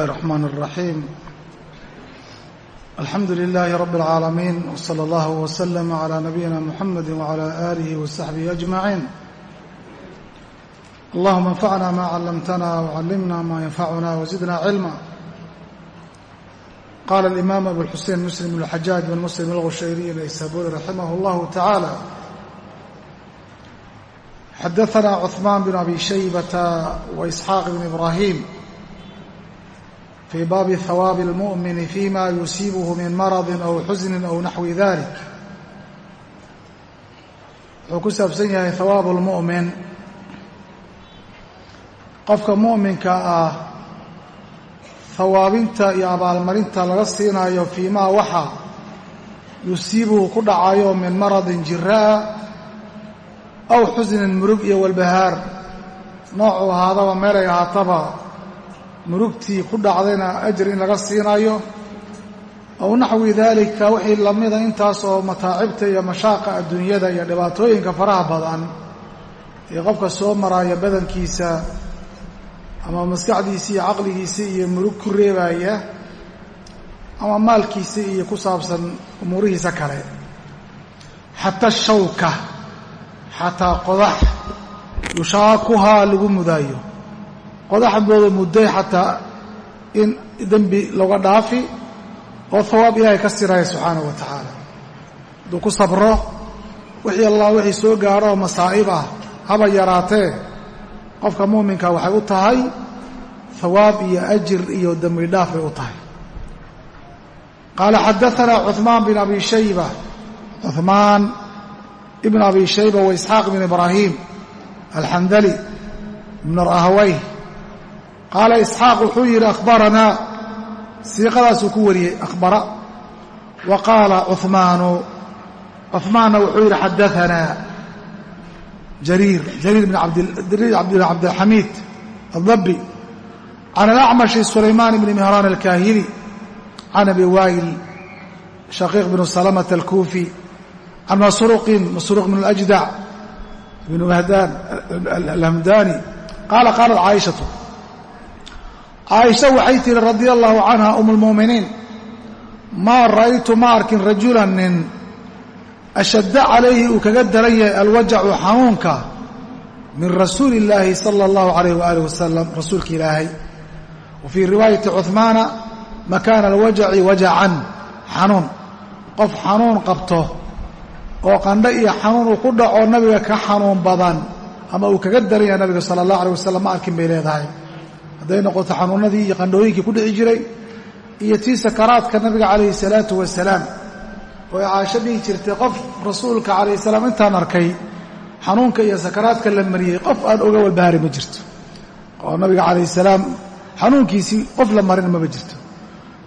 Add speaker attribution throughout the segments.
Speaker 1: الرحمن الرحيم الحمد لله رب العالمين وصلى الله وسلم على نبينا محمد وعلى آله وصحبه أجمعين اللهم انفعنا ما علمتنا وعلمنا ما ينفعنا وزدنا علما قال الإمام أبو الحسين مسلم بن الحجاج بن مسلم الغشيري الإسابوري رحمه الله تعالى حدثنا عثمان بن أبي شيبة وإسحاق بن إبراهيم fii baabi hawaabi اlmu'mini fima yusiibuhu min maradin aw xusnin aw naxwi dalik wuxuu ku saabsan yahay hawaab اlmu'min qofka mu'minka ah hawaabinta iyo abaalmarinta laga siinayo fiimaa waxa yusiibuhu ku dhacayo min maradin jira'a aw xusnin murug iyo walbahaar noocuu ahaadaba meelay ahaataba murugtii ku dhacdayna ajir in laga siinayo. Aw naxwi daalika wixii lamida intaas oo mataacibta iyo mashaaqa adduunyada iyo dhibaatooyinka faraha badan ee qofka soo maraya badankiisa ama maskaxdiisa iyo caqligiisa iyo murug ku reebaya ama maalkiisa iyo ku saabsan umuurihiisa kale. Xataa shawka xataa qodax yushaakuhaa lagu mudaayo qodaxdooda mudday xataa in dembi looga dhaafi oo hawaab ilaahay ka siraya subxaanahu wa tacaala. Hadduu ku sabro wixii allah wixii soo gaadho oo masaa'ib ah haba yaraatee qofka muuminka waxay u tahay hawaab iyo ajir iyo dembi dhaaf bay u tahay. Qaala xadaanaa cuثmaan bin abi shayba. Cuثmaan ibn abi shayba wa isxaaq bin ibraahim alxandali ibn rahawey qaala isxaaq wuxuu yidhi akhbaranaa. Siiqadaasuu ku wariyey akhbara. Wa qaala cumaanu cumaanna wuxuu yidhi xadaanaa jariir jariir bn cabdilxamiid addabi can alacmashi sulaymaan bni mihraan alkaahili. Can abi waayil shaqiiq bn salamata alkuufi. Can masruuqin masruuq bn alajdac bn mahdaan alhamdaani. Qaala qaalat caaishatu caaisha waxay tihi radia allaahu canha um lmu'miniin maa ra'aytu ma arkin rajulan nin ashadda calayhi uu kaga daran yahay alwajacu xanuunka min rasuuli illaahi sala allahu calayh waaalih wasalam rasuulka ilaahay. Wa fii riwaayati cuhmaana makaana alwajaci wajacan xanuun qof xanuun qabto oo qandho iyo xanuun uu ku dhaco nabiga ka xanuun badan ama uu kaga daran yahay nabiga sala allah alay wasalam ma arkin bay leedahay hadday noqoto xanuunadii iyo qandhooyinkii ku dhici jiray iyo tii sakaraadka nabiga calayhi salaatu wasalaam oo ay caasho dhihi jirtay qof rasuulka calayhi salaam intaan arkay xanuunka iyo sakaraadka la mariyey qof aan oga walbahaari ma jirto. Oo nabiga calayhi salaam xanuunkiisii qof la marina maba jirto.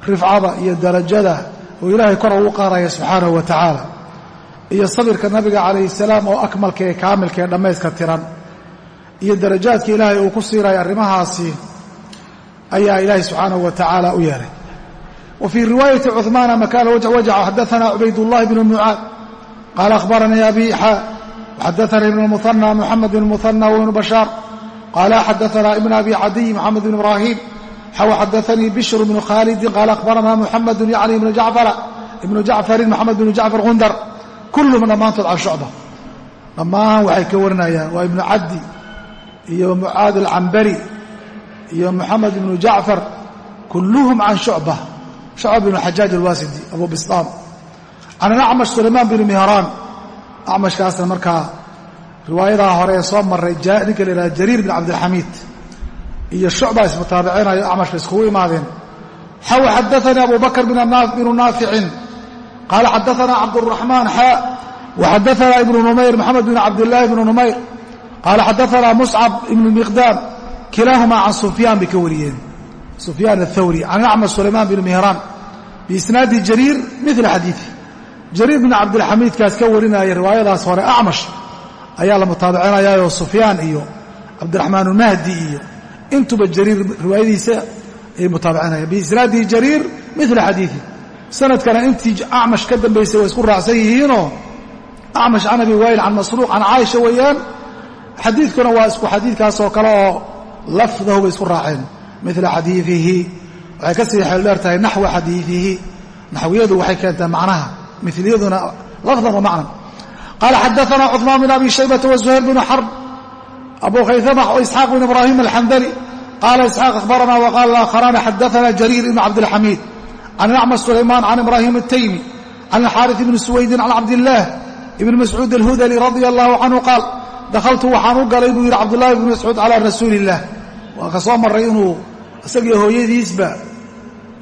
Speaker 1: Rifcada iyo darajada oo ilaahay kor ugu qaadaya subxaanahu wa tacaala. Iyo sabirka nabiga calayhi salaam oo akmalka ee kaamilka ee dhammayska tiran. Iyo darajaadka ilaahay uu ku siirayo arrimahaasi ayaa ilaahay subxaanahu wa tacaala u yeehay wa fii riwaayati cuثmaana makaana wajaca xadaana cubaydullahi bnu mucaad qaala akhbaranii abi xa waxadaana ibn muhanى muxamed bn muhanى wibnu bashaar qaala xadaana ibn abi cadiy moxamed bn ibraahim xaw xadaanii bishr bnu khaalidin qaala akhbarana muxamedu yacni ibnu jacfarin moxamed bnu jacfar gundar kulluhum dhammaantood can shucba dhammaan waxay ka warinayaan waa ibnu cabdi iyo mucaad alcambari iyo moxamed ibnu jacfar kulluhum can shucba shucba bnu xajaaj alwaasidi abu bistaam can alacmash sulaymaan binu mihraan acmashkaasna markaa riwaayadaa hore ee soo maray ninka la yidhahda jariir bin cabdilxamiid iyo shucba ismutaabicinayo acmashka iskugu imaadeen. Xaw xadaanii abu bakr binu naaficin. Qaala xadaana cabduraxmaan xaa waxadaana ibnu numayr moxamed bn cabdillaahi bnu numayr. Qaala xadaana muscab ibnu miqdaam kilaahumaa can sufyaan bay ka wariyeen. Sufyaan athawri can acmash sulaymaan bn mihraan biisnaadi jariir mila xadiii jariir bn cabdilxamiidkaas ka warinaya riwaayadaas hore acmash ayaa la mutaabicinayaayoo sufyaan iyo cabdiraxmaan ulmahdi iyo intuba jariir riwaayadiisa ayay mutaabicinayaan biisnaadi jariir mila xadiii sanadkana intii acmash ka dambaysay way isku raacsan yihiinoo acmash can abi waayil can masruuq can caaisha weeyaan xadiidkuna waa isku xadiidkaasoo kale oo lafdahu bay isku raaceen mila xadiidihi waxay ka sii xeeldheer tahay naxwa xadiiihi naxwiyadu waxay keentaa macnaha miliyaduna lafdan wa macnan qaala xadaana cuثmaan bn abi shaybata waزuhayr bn xarb abu khayama وإسxaaq bn ibrahim alxandali qala isxaaq akhbarana wqala اlaakharani xadaana jariir ibn cabdilxamiid can acmas sulaymaan can ibrahim الtaymi can alxaariث bni suwaydin can cabdillaah ibn mascuud alhudali radia allahu canhu qaal dakhaltu waxaan u galay buu yidhi cabdullahi bn mascuud calaa rasuuli illah waa ka soo maray inuu isagii hooyadiisba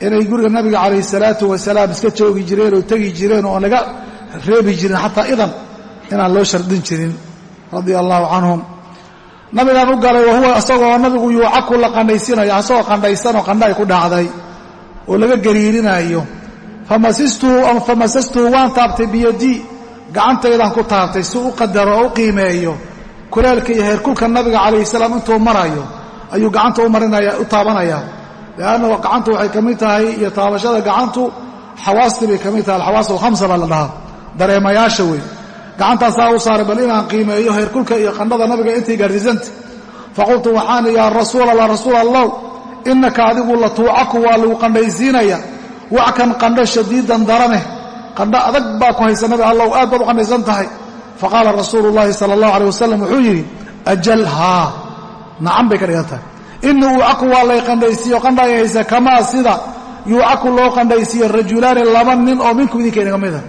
Speaker 1: inay guriga nabiga calayh salaatu wasalaam iska joogi jireen oo tegi jireen oo laga reebi jirin xataa idan inaan loo shardin jirin radia allahu canhum nabigaan u galay wahuwa isagoo nabigu yuucaku la qandhaysinaya isagoo qandhaysanoo qandhaay ku dhacday oo laga gariirinayo famasastuhu waan taabtay biyadii gacantaydaan ku taabtay si u qadaro oo u qiimeeyo kuleelka iyo heerkulka nabiga calayhi salaam intuu marayo ayuu gacanta u taabanaya. Leanna gacantu waxay ka mid tahay iyo taabashada gacantu xawaastii bay ka mid tahay alxawaas alhamsa baa la dhahaa dareemayaasha wey gacantaasaa u saaray bal inaan qiimeeyo heerkulka iyo qandhada nabiga intay gaarsiisanta faqultu waxaan yaa rasuul allah rasuul allah innaka adigu la tuucaku waa lagu qandhaysiinaya. Wackan qandho shadiidan daraneh qandho adag baa ku haysa nabi allow aad baad u qandhaysan tahay faqaala rasuulu llaahi sala allahu aleyh wasalam wuxuu yidhi ajal haa nacan bay ka dhigan tahay. Ina uucaku waa lay qandhaysiiyo qandhay haysa kamaa sida? Yuucaku loo qandhaysiiyo rajulaani laba nin oo minkum idinka inaga mida.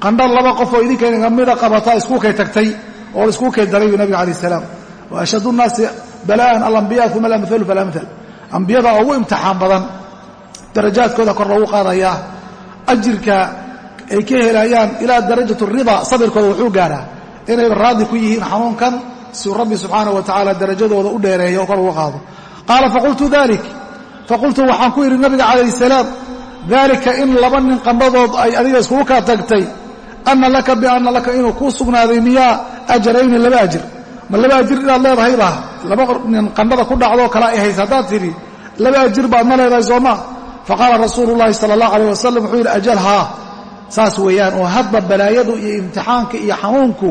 Speaker 1: Qandho laba qof oo idinka inaga mida qabataa iskuukay tagtay oo iskuukay daray buu nabiga calayh salaam. Wa ashhadu nnaasi bala'an alambiya uma alamhalu falamhal ambiyada ugu imtixaan badan. Darajaadkooda kor loogu qaadayaa. Ajirka ay ka helayaan ilaa darajat rida sabirkooda wuxuu gaaraa inayba raadi ku yihiin xanuunkan siuu rabbi subxaanahu wa tacaala darajadooda u dheereeyo oo kor ugu qaado. Qaala faqultu dalik. Faqultu waxaan ku yidhi nabiga calayh salaam daalika in laba nin qandhadood ay adiga iskugu kaa tagtay ana laka bianna laka inuu kuu sugnaaday miyaa ajarayni laba ajir. Ma laba ajir inaad leedahayba laba nin qandhada ku dhacdoo kale ay haysa haddaad tidhi laba ajir baad ma leedahay sooma faqaala rasuulu llaahi sala allahu alayh wasalam wuxuu yidhi ajal haa saas weeyaan oo hadba balaayadu iyo imtixaanka iyo xanuunku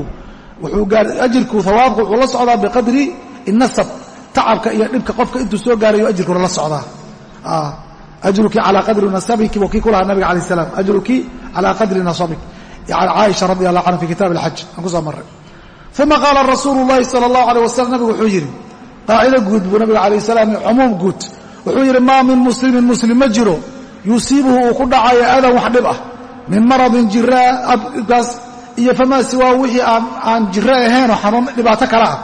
Speaker 1: ajirku hawaabku wuxuu la socdaa biqadri inasab tacabka iyo dhibka qofka intuu soo gaarayo ajirkuna la socdaa. Ajruki calaa qadri nasabiki wa kii ku lahaa nabiga alayh salam ajruki calaa qadri nasabik. Caaisha radi allah canha fi kitaab alxaj aan ku soo marray. Uma qaala rasuulu llahi sala allahu aleyh wasalam nabigu wuxuu yidhi qaacido guud buu nabiga alayh salaam cumuum guud. Wuxuu yidhi maa min muslimin muslim ma jiro. Yusiibuhu uu ku dhacayo adan wax dhib ah. Min maradin jiraa dhibkaas iyo famaa siwaa wixii aan jiro ahaynoo xanuun dhibaato kale ah.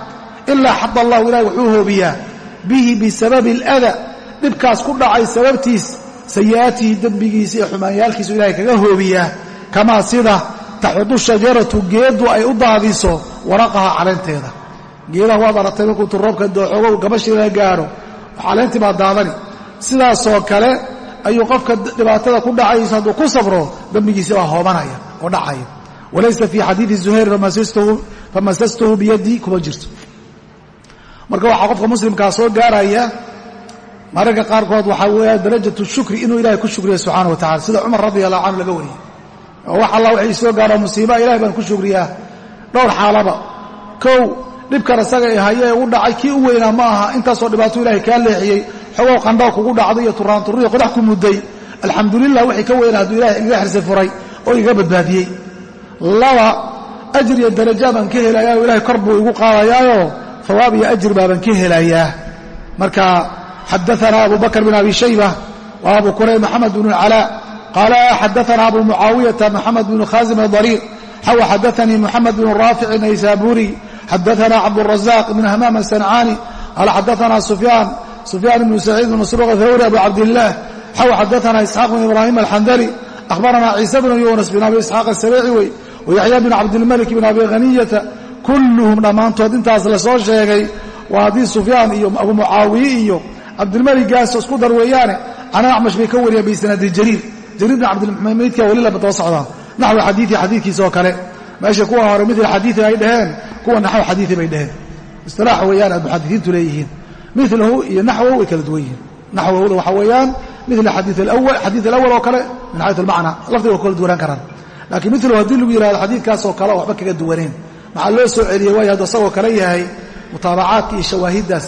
Speaker 1: Ilaa xad allahu ilahi wuxuu hoobiyaa. Bihi bisababi alada dhibkaas ku dhacay sababtiis sayi'aatihi dembigiisa iyo xumaanyaalkiisu ilahay kaga hoobiyaa. Kamaa sida taxudu shajaratu geeddu ay u daadiso waraqaha caleenteeda geedaha waad aragtay markuu turoobka dooxogow gabashii laga gaadho caleentii baa daadani. Sidaasoo kale ayuu qofka dhibaatada ku dhacayso hadduu ku sabro dembigiisi baa hoobanaya oo dhacaya walaysa fii xadiidi zuhayr famasastuhu biyadii kuma jirto. Marka waxaa qofka muslimkaa soo gaaraya mararka qaarkood waxaa weeya darajatu shukri inuu ilahay ku shukriya subxana wa tacala sida cumar radi allahu laga wariyey oo wax alla soo gaaro musiiba ilahay baan ku shukriyaa. Dhowr xaalaba. Kow dhibkan isaga ee haye ee u dhacay kii u weynaa ma aha. Intaasoo dhibaato ilahay kaa leexiyey xogow qandhoo kugu dhacday iyo turaanturiyo qodax ku mudday. Alxamdulilah wixii ka weyna hadduu ilahay igaga furay oo igaga badbaadiyey laba ajir iyo daraja baan ka helayaa ilahay kor buu igu qaadayaayoo hawaab iyo ajir baabaan ka helayaa. Marka xadaana abu bakr abi shayba wa abu kurayb maxamed bn calaa qaala xadaana abu mucaawiyata maxamed bn khaasim adariir xawa xadaanii muxamed bn raafic naysaburi xadaana cabdurazaq bn hamaam asancaani qaala xadaana sufyaan sufyaan bn saciid bn masruuq athawri abu cabdillaah xaw xadaana isxaaq bn ibraahim alxandali ahbarana ciisa bn yunas bn abi isxaaq asabeeci wey wayaxya bn cabdilmalik bn abi haniyata kulluhum dhammaantood intaas la soo sheegay waa haddii sufyaan iyo abu mucaawiye iyo cabdilmaligaas isku dar weeyaane can acmash bay ka wariyeen biisnaadi jariir. Jariir bn cabdilmaydka weli laba daba socdaa. Naxwi xadiii xadiidkiisa oo kale. Meesha kuwa hore mil xadiii ay dhaheen kuwa naxw xadiii bay dhaheen. Istilaax weeyaan aad muxadisiintu leeyihiin. Milahu iyo naxwow way kala duwan yihiin. Naxwowda waxaa weeyaan mil xadii alawal oo kale min xayu almacna. Lafdiga wa kala karaan laakiin milahu haddii lagu yihahdo xadiidkaasoo kale waxba kaga duwaneen. Maxaa loo soo celiyey waayo hadduu isagoo kale yahay mutaabacaadka iyo shawaahiddaas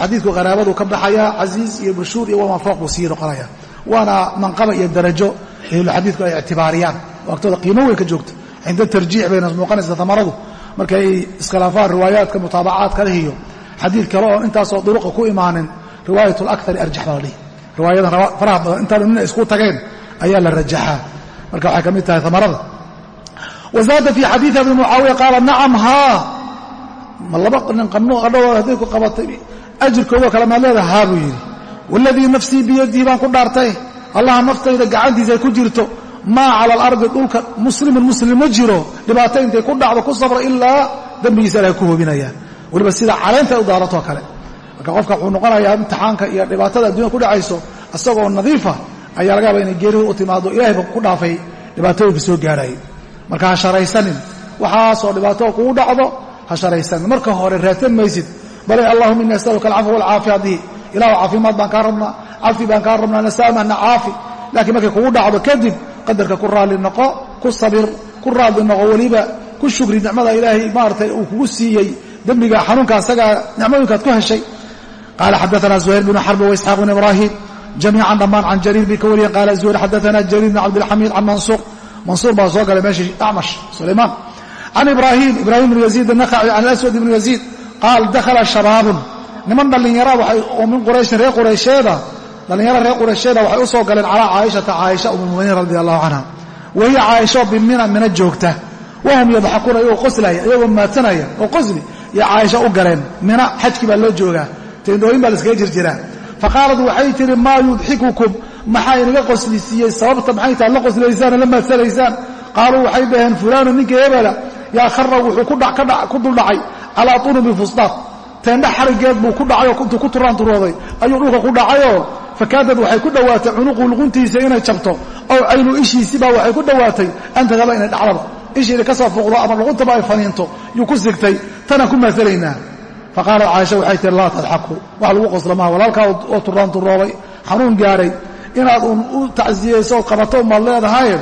Speaker 1: xadiidku qaraabadu ka baxayaa casiiz iyo mashhuur iyo wamaa fooq buu sii noqonaya. Waana manqaba iyo darajo ahlulxadiidku ay ictibaariyaan. Oo qiimo weyn ka joogto cinda tarjiix bayna muuqanaysa tamaradu markay iskhilaafaan riwaayaadka mutaabacaadka leh xadiid kale oo intaasoo duruqa ku imaanin riwaayat lakari arjax baa la dhihi. Riwaayadan faraha badan intaanu nina isku tageen ayaa la rajaxaa marka waxay ka mid tahay tamarada wazaada fii xadiidi abi mucaawiya qaala nacam haa. Ma laba nin qadhowooda hadday ku qabatay ajirkoodoo kale maad leedaha haa buu yidhi. Waaladii nafsii biyadihi baan ku dhaartay allaha naftayda gacantiisa ay ku jirto maa cala alardi dhulka muslimin muslim ma jiro dhibaato intay ku dhacdo ku sabra ilaa dembigiisa ilahay ku hobinaya weliba sida caleynta u daaratoo kale. Marka qofka wuxuu noqonayaa imtixaanka iyo dhibaatada dhacayso isagoo nadiifa ayaa laga yaaba inay geeridu u timaado ilahayba ku dhaafay dhibaatooyinka soo gaarayay marka ha sharaysanin waxaasoo dhibaato kugu dhacdo ha sharaysanin. Marka hore raadsan maysid. Bale allahuma ini asaluka alcafwa walcaafiya dihi ilahu caafimaad baan kaa rabnaa cafi baan kaa rabnaa nasaamahna caafi. Laakiin markay kugu dhacdo kadib qadarka ku raalli noqo ku sabir ku raalli noqo weliba ku shukri nicmada ilaahay maaratay uu kugu siiyey. Dembiga xanuunka asagaa nicmooyinkaad ku heshay. Qaala xadaana zuhayr bnu xarbi waisxaaq bn ibraahim jamiican dhammaan can jariir bay ka wariyeen qaala zuhayr xadaana jariir bn cabdilxamiid can mansuur mansuur baa soo galay meeshii acmash sulaymaan can ibraahim ibraahim bnu yaziid anakhaci can aswad ibnu yaziid qaal dakhala shabaabun niman dhallinyara oo min qurayshin reer quraysheeda dhallinyaro reer quraysheeda waxay u soo galeen calaa caaishata caaisha umulmuminiin radi allahu canha wahiya caaisho bimina mina joogta wahum yadxakuuna iyagoo qoslaya iyagoo maadsanaya oo qosli iyo caaisha u galeen mina xajkii baa loo joogaa teendooyin baa laskaga jirjiraa faqaalad waxay tihi maa yudxikukum maxaa inaga qoslisiiyey sababta maxay taad la qoslaysaan la maadsanaysaan qaaluu waxay dhaheen fulaanu ninka hebela yaa khara wuxuu ku duldhacay calaa tunubi fusdaad teendha xarigeed buu ku dhacay oo intuu ku turaanturooday ayuu dhulka ku dhacayoo fakaadad waxay ku dhowaatay cunuqu luquntiisa inay jabto ow caynu ishiisibaa waxay ku dhowaatay antagaba inay dhacdaba ishiina ka soo fuuqdo ama luquntaba ay faniinto yuu ku sigtay tanaan ku maasalaynaa faqaalat caaisha waxay tihi laa tadxaku wax lagu qosla maha walaalkaa oo turaanturoobay xanuun gaaray inaad uun u tacsiyeyso ood qabato umaad leedahaye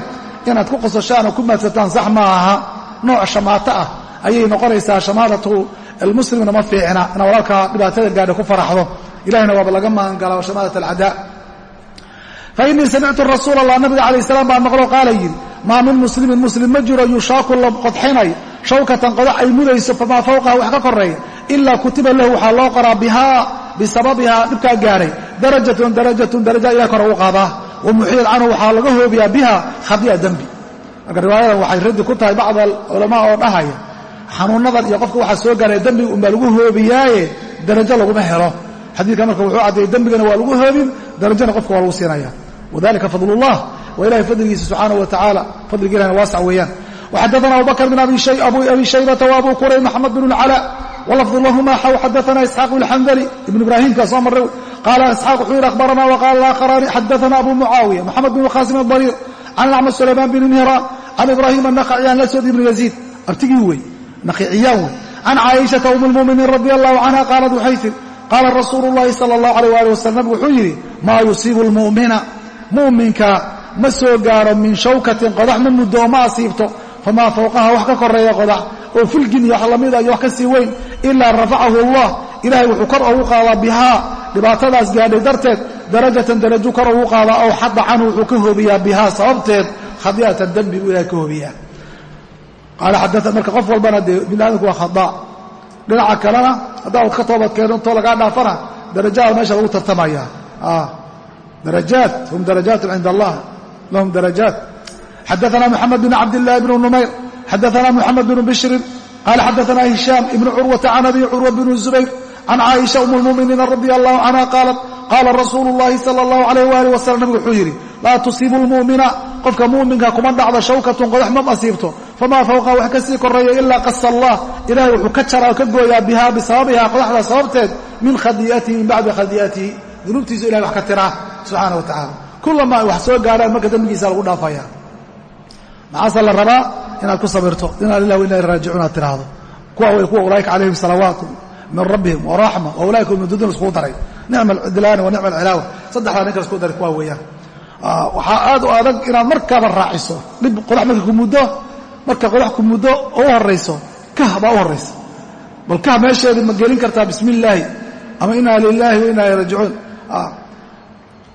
Speaker 1: inaad ku qosashaan oo ku maadsataan sax ma aha nooc shamaato ah ayay noqonaysaa shamaatatu almuslimna ma fiicna ina walaalkaa dhibaatada gaadha ku faraxdo ilahina waaba laga maangala shamaadat alcadaa fa innii samictu rasuul allah nabiga calayh salaam baa maqlo qaala yidhi maa min muslimin muslim ma jiro yushaaku la qodxinay shawkatan ilaa kutiba lahu waxaa loo qoraa bihaa bisababihaa dhibkaa gaadhay darajatun darajatun daraja ilah kor ugu qaadaa wa muxiyad canhu waxaa laga hoobiyaa biha khadi'a dembi marka riwaayadan waxay raddi ku tahay bacd alculamaa oo dhahaya xanuunadan iyo qofka waxaa soo gaaraya dembiga unbaa lagu hoobiyaaye darajo laguma helo. Xadiidka marka wuxuu caddeeyey dembigana waa lagu hoobin darajana qofka waa lagu siinaya. Wadalika fadlullah waa ilahay fadligiisa subxaanaه wa tacaala fadliga ilahna waasac weeyaan. Waxadaana abubakr bin abi shaybata wa abu kuray maxamed bin اlcalaa wlafdu lahuma xaw xadaana isxaaq alxandali ibnu ibraahimka soo marray qaala isxaaq wuxuu yidhi ahbarana waqaala aakharani xadaana abu mucaawiya moxamed bin khaasim adariir can lacma sulaymaan bin mihran can ibraahim anaqciyaan laswad ibnu yaziid artigii wey naqiciyaan wey can caaishata um lmuminiin radi allahu canha qaalad waxay tii qaala rasuulu llahi sala allahu alayh waali wasalam wuxuu yidhi maa yusiibu lmu'mina mu'minka ma soo gaaro min shawkatin qodax ma muddo oo ma asiibto famaa fawqaha wax ka koreeya qodax oo filgin iyo wax lamida iyo wax ka sii weyn ilaa rafacahu allah. Ilahay wuxuu kor ugu qaadaa bihaa. Dhibaatadaas gaadhay darteed darajatan daraju kor ugu qaadaa ow xada canhu wuxuu ka hoobiyaa bihaa sababteed khadi'atan dembi buu ilahay ka hoobiyaa. Marka qof walbana dee bini aadamku waa khadaa dhinaca kalena haddaad ka toobadkeeno intoo lagaa dhaafana darajaada meesha lagu tartamaya darajaat hum darajaatu cinda allah lahum darajaat xadaana moxamed bn cabdillahi bn numayr xadaana moxamed bn bishrin qaala xadaana hishaam ibn curwata can abi curwa bn zubayr can caaisha um lmuminiina radi allahu canha qaalat qaala rasuulu llahi sala allahu alayh waalih wasalam nabigu wuxuu yidhi laa tusiibu lmu'mina qofka mu'minka kuma dhacdo shawkatun qodax ma asiibto famaa fawqaha wax ka sii koreeya ilaa qasa allah ilahay wuxuu ka jaraa oo ka gooyaa biha bisababiha qodaxda sababteed min khadi'atihi min bacdi khadi'atihi dunuubtiisu ilahay wax ka tiraa subxaana wa tacala kullama ay wax soo gaadhaan marka dembigiisa lagu dhaafaya maxaase la rabaa inaad ku sabirto inaa lilah wa inaa raajicuun aad tiraahdo kuwa way kuwa ulaaika calayhim salawaatu min rabbihim waraxma wa ulaaika umududun iskuu daray. Nicma alcidlaani wa nicma alcilaawa saddexdaa ninka isku daray kuwa weeyaan. Waxaa aad u adag inaad markaaba raaciso dhib qodax marka ku muddo marka qodax ku muddo oo u horayso kah baa u horaysa bal kah meesheeda ma gelin kartaa bismi illaahi ama inaa lilaahi wa inaa raajicuun.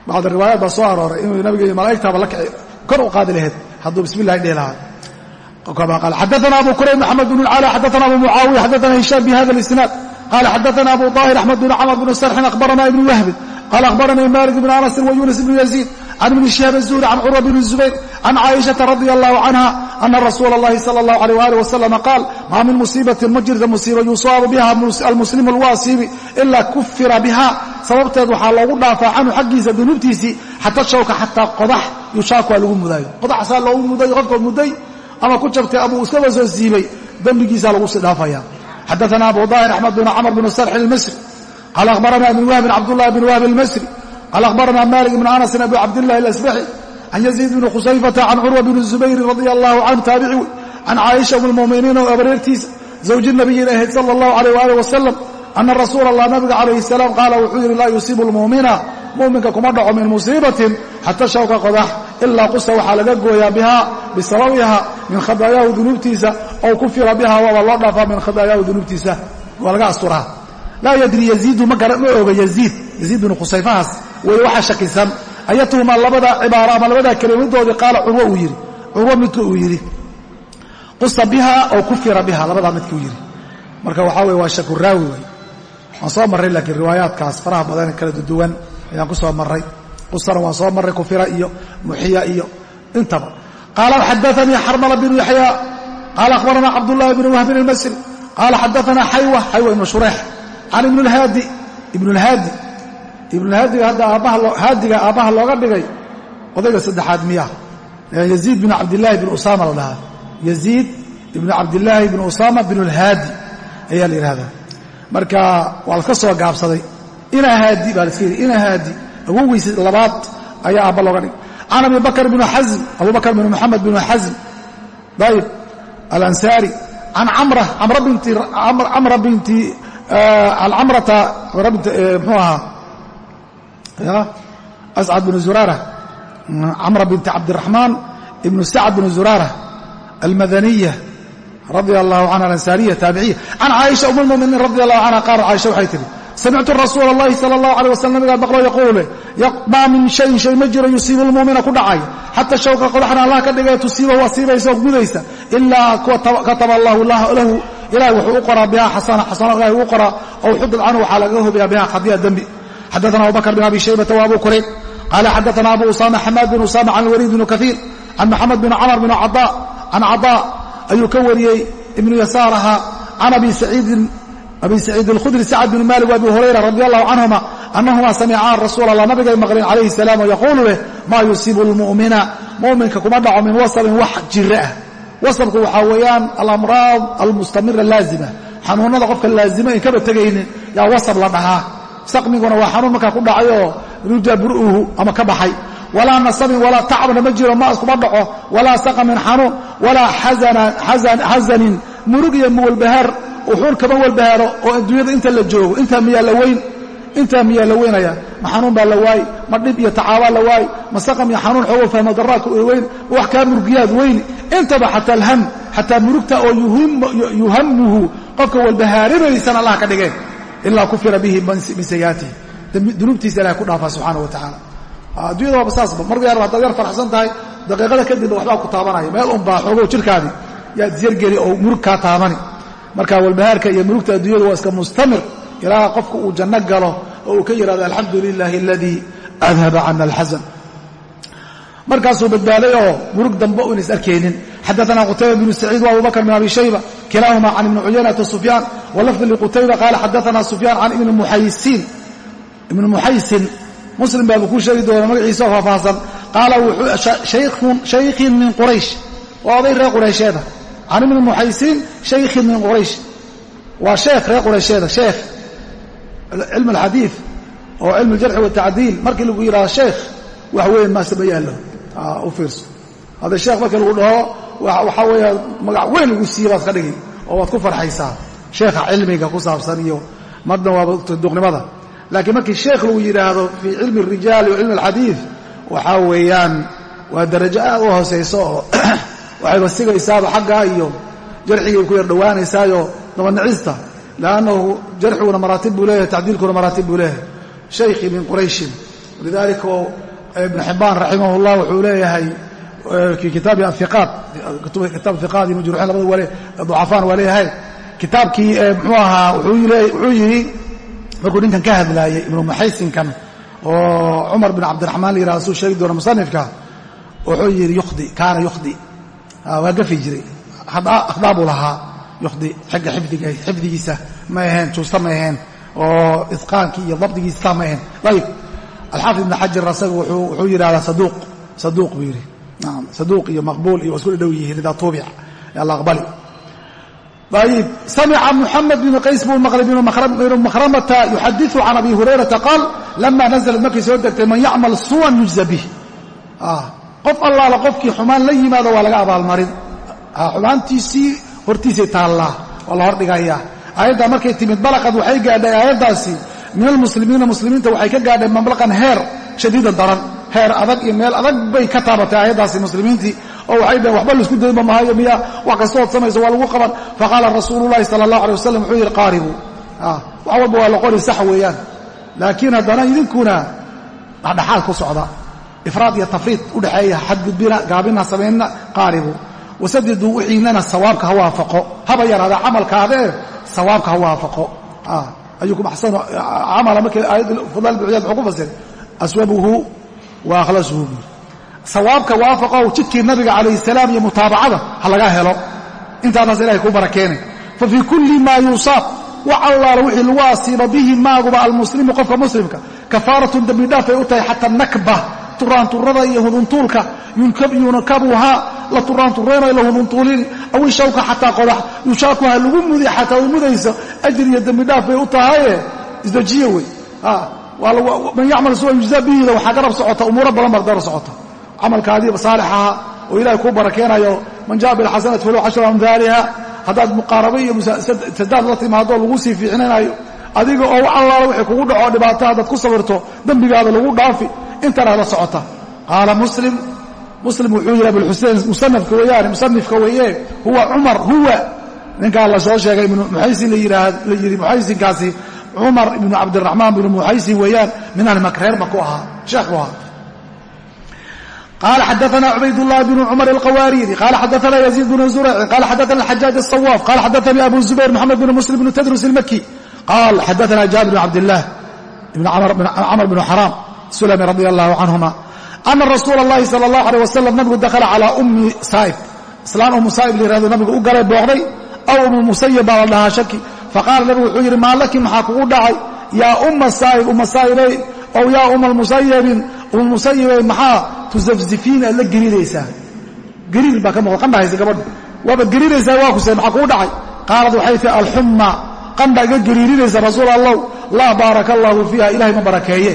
Speaker 1: Bacd riwaayaat baa soo arooray inuu nabiga malaa'igtaaba la kici kor u qaadi lahayd hadduu bismi illahi dhihi lahaa. Xadaana abu kurayb maxamed bn cala xadaana abu mucaawiya xadaana hishaam bi hada isnaad qala xadaana abu طaahir axmed bn camr bn sarxin akhbarana ibn wahbin qala akhbaranii malik bn anasin wa yunis bn yaziid can ibni shihaab الzuhri can curwa bn zubayr can caaishaةa radi allahu canha ana rasuula اllahi salى اllahu alيh ali wasalam qaal maa min musiibatin ma jirta musiiba yusaabu biha almuslimu alwaasibi ilaa kufira biha sababteed waxaa loogu dhaafaa canhu xaggiisa dunuubtiisii xata shawka xataa qodax yushaaku waa lagu mudaayo qodaxsaa loogu mudayo qofkoo muday ama ku jabtay ama uu iskaba soo siibay dembigiisaa lagu sii dhaafaya xadaana abu daahir axmed bn camr bn sarxin اlmasri qaala akhbarana ibn wahbin cabdullahi bn wahbi اlmasri qaala akhbarana malik bn anasin abu cabdillahi alasbaxi can yaziid bni khusayfata can curwa bni zubayri radia allahu canhu taabici wey can caaisha um lmuminiina oo abareertiisa zawji nabiyin ahayd sala allahu alayh waalih wasalam ana rasuula allah nabiga calayhi salaam qaala wuxuu yidhi laa yusiibu lmu'mina mu'minka kuma dhaco min musiibatin xata shawka qodax ilaa qusa waxaa laga gooyaa bihaa bisababiha min khadaayaahu dunuubtiisa ow kufira biha waaba loo dhaafaa min khadaayaahu dunuubtiisa waa laga asturaa laa yadri yaziidu ma oga yaziid yaziid binu khusayfahaas wey waxaa shakisan. Ayatuhuma labada cibaaro ama labada kelimadoodii qaala curwo uu yidhi. Curwo midka uu yidhi qusa biha ow kufira biha labadaa midka uu yidhi. Marka waxaa weye waa shakuraawi wey waan soo marray laakiin riwaayaadkaas faraha badan kala duwan ayaan ku soo marray. Qusana waan soo marray kufira iyo muxiya iyo intaba. Qaala xadaanii xarmala binu yaxya. Qaala akhbarana cabdullahi bnu wahbin almasri. Qaala xadaana xaywa. Xaywa ibnu shureex can ibn lhaadi ibn lhaadi ibnulhaadiga hadda haadiga aabbaha looga dhigay odayga saddexaad miya. Yaziid bn cabdilaahi bn usama la dhahaa. Yaziid ibn cabdilaahi bn usama bn lhaadi ayaa la yidhahdaa marka waa laska soo gaabsaday. Ina haadi baa laska yidhi ina haadi awogiisa labaad ayaa aabba looga dhigay. Can abi bakr bn xazm abu bakr bn moxamed bn xazm ayb alansaari. Can camra binti camrata mxuu ahaa ascad bn zuraara camra binti cabdiraxmaan ibnu sacad bn zuraara almadaniya radia allahu canha ansaariya taabiciya can caaisha um lmuminiin radia allahu canha qaala caaisha waxay tihi samictu rasuula allahi sala allahu aleh wasalam nabigaa maqlo yaquule maa min shayin shay ma jiro yusiibu lmuumina ku dhacay. Xata shawqa qodaxna allah ka dhigay tusiibahu asiibaysa oo gudaysa. Ilaa kataba allahu lahu ilahay wuxuu u qoraa bihaa xasana xasano ilahay uu qoraa ow xudid canhu waxaa laga hubiyaa bihaa khadiya dembi xadaana abubakr bn abi shaybata wa abu kurayb qaala xadaana abu usama xamaad bin usama can waliid bn kaiir can maxamed bin camr bin can cadaa ayuu ka wariyey ibnu yasaaraha can abi saciid اlkhudri sacd bn malik wabi hurayra radi allahu canhuma anahuma samicaan rasuul allah nabigay maqleen calayhi salaam yaquulu leh maa yusiibu lmu'mina mu'minka kuma dhaco min wasabin wax jira ah wasabku waxaa weeyaan alamraad almustamira laazima xanuunada qofka laazima in kaba tegaynin yaa wasab la dhahaa saqmiguna waa xanuun markaa ku dhacayoo ruja bur'uhu ama ka baxay. Walaa nasabin walaa tacbna ma jiro ma iskuma dhaco. Walaa saqamin xanuun. Walaa xazanin murug iyo muwalbahaar uxuun kama walbahaaro oo adduunyada inta la joogo intaa miyaa la weyn intaa miyaa la weynaya. Ma xanuun baa la waay ma dhib iyo tacaabaa la waay ma saqam iyo xanuun xoogo fahmo daraadka weyn ma wax kaa murgiyaad weyni intaba xataa alham xataa murugta oo yuhamuhu qofka walbahaarinaysana allah ka dhigeen ilaa kufira bihi min sayiaatihi. Dunuubtiisa ilahay ku dhaafaa subxaana wa tacaala. Addunyada waaba saasba mar yar haddaad yar farxsan tahay daqiiqada kadibba waxbaa ku taabanaya. Meel unbaa xoogo jirkaadii yaad isyargeli oo murug kaa taabani. Marka walbahaarka iyo murugta adduunyada waa iska mustamir. Ilaa qofka uu janno galo oo uu ka yidhahdo alxamdu lilaahi aladii adhaba cana alxasan. Markaasuu badbaaday oo murug dambe u inas arkaynin xadaana qutayba bnu saciid wa abubakr bn abi shayba kilaahuma can ibni cuyaynata sufyaan walafdi liqutayba qaala xadaana sufyaan can ibni muxaysin muslim baabuu kuu sheegi doona magaciisa oo faahfaahsan qaala shaykhin min quraysh waa oday reer quraysheeda can ibni muxaysiin shaykhin min quraysh waa sheekh reer quraysheeda sheekh cilm alxadiid oo cilm aljarxi watacdiil markii lagu yidhahdo sheekh wax weyn maase ma yaallo u fiirso hadda sheekh markii lagu dhaho waxaa weeya magac weyn lagu siiye baad ka dhigi oo waad ku farxaysaa sheekha cilmiga ku saabsan iyo madna waaba duqnimada laakiin markii sheekh lagu yidhaahdo fii cilmi arijaali wa cilmi alxadiid waxaa weeyaan waa darajo aad u hoosayso oo waxayba sigaysaaba xaggaa iyo jarxigay ku yar dhowaanaysaayo dabanicista lannahu jarxiguna maraatib buu leeyahay tacdiilkuna maraatib buu leeyahay. Shaykhii min qurayshin walidaalika ibnu xibbaan raximah llah wuxuu leeyahay kitaab iqaat iyo majruuxiin labada waa ducafaan waa leeyahay kitaabkii muxuu ahaa wuxuu yidhi markuu ninkan ka hadlaayey ibnu muxaysinkan oo cumar bin cabdiraxmaan la yihahdo suu sheegi doona musanifka wuxuu yidhi yukhdi kaana yukhdi waa gafi jiray akhdaa buu lahaa yukhdi xagga xifdigiisa ma aheen juusta ma aheen oo itqaankii iyo dabdigiisa ma aheen ayib alxaafid ibn xajar asaga wuxuu yidhahdaa saduuq saduuq buu yidhi saduuq iyo maqbuul iyo waa isku dhow yihiin idaa tuubic. La aqbali. Ayib samica muxamed bn qays buu maqlay bnu makhramata yuxadiu can abi hurayrata qaal lama naزlat markay soo degtay man yacmal suwan yujza bih. Qof allaala qofkii xumaan la yimaado waa laga abaalmarin. Xumaantiisii hortiisay taallaa waa la hordhigayaa. Aayaddaa markay timid balaqad waxay gaadhay aayaddaasi min almuslimiina muslimiinta waxay ka gaadhay mablaqan heer shadiidan daran heer adag iyo meel adag bay ka taabatay aayaddaasi muslimiintii oo waxay dhaheen waxba la isku dayba mahayo miya. Wax kastood samayso waa lagu qaban. Faqaala rasuulu llahi sala allah alay wasalam wuxuu yidhi qaaribuu wax walba waa la qori sax weeyaan. Laakiin haddana idinkuna dhexdhexaad ku socda. Ifraad iyo tafriid udhexeeya xadgudbina gaabina samaynna qaaribu. Wasadiduu wixiinana sawaabka ha waafaqo. Haba yaraada camalkaadee sawaabka ha waafaqo. Ayukum axsanu camala markii aayad fudaal bucyaad muxuu ku fasiray aswabuhu wa akhlasuhu buuri sawaabka waafaqow jidkii nabiga calayh salaam iyo mutaabacada ha laga helo. Intaadaas ilahay kuu barakeenay fa fii kulli maa yuusaab wax allaala wixii lagu asiibo bihi maaguba almuslimu qofka muslimka. Kafaaratun dembidhaaf ay u tahay xata nakba. Turaanturada iyo huduntuulka. Yunkabuhaa. La turaantureynayo la huduntuulini aw ishawka xataa qodax. Yushaakuha lagu mudi xataa u mudayso. Ajir iyo dembidhaaf bay u tahaye isdajiye wey man yacmal sua yujza bihida waxaa garab socota umuuro badan baa garab socota. Camalkaadiiba saalixaha oo ilahay kuu barakeenayo man jaa bilxasanati falahu cashru amhaaliha haddaad muqaarabo iyo sadaad la timaadoo lagu sii fiicnanayo adiga oo allaala wixii kugu dhaco dhibaato haddaad ku sawirto dembigaada lagu dhaafi intana la socota. Qaala muslim muslim wuxuu yidhi abulxusein musanafka weeyaane musanifka weeye huwa cumar huwa. Ninkaa la soo sheegay ibnu muxaysin la yidhi muxaysinkaasi cumar ibnu cabdiraxmaan bnu muxaysin weeyaan min ahli makreer ba ku ahaa sheekh buu ahaa qala xadaana cubaydاllahi bn cumar alqawaariri qala xadaana yaziid bn zurci qala xadaana xajaaj الصwaaf qala xadaanii abu zubayr moxamed bn muslim bn tadrus اlmaki qaal xadaana jaabir bn cabdilah camr bn xaraam sulami radi allahu canhuma ana rasuula اllahi salى اllahu alيh wasalam nabigu dakhala calaa ummi saa'ib islaan umu saa'ib layirahdo nabigu u galay booqday aw umu musayib baa la dhahaa shaki faqaala nabigu wuxuu yidhi maa maxaa kugu dhacay? Yaa umma saa'ib umma saa'ibay ow yaa uma musayibin ummusayibay maxaa tusafzifiin la geriinaysaa geriir baa ka muuqda qandhahaysa gabadhu. Waaba geriinaysaa waa kusee maxaa kugu dhacay? Qaalad waxay tihi alxumma qandha iga geriirinaysa rasuul allow laa baaraka allaahu fiiha ilahay ma barakeeye.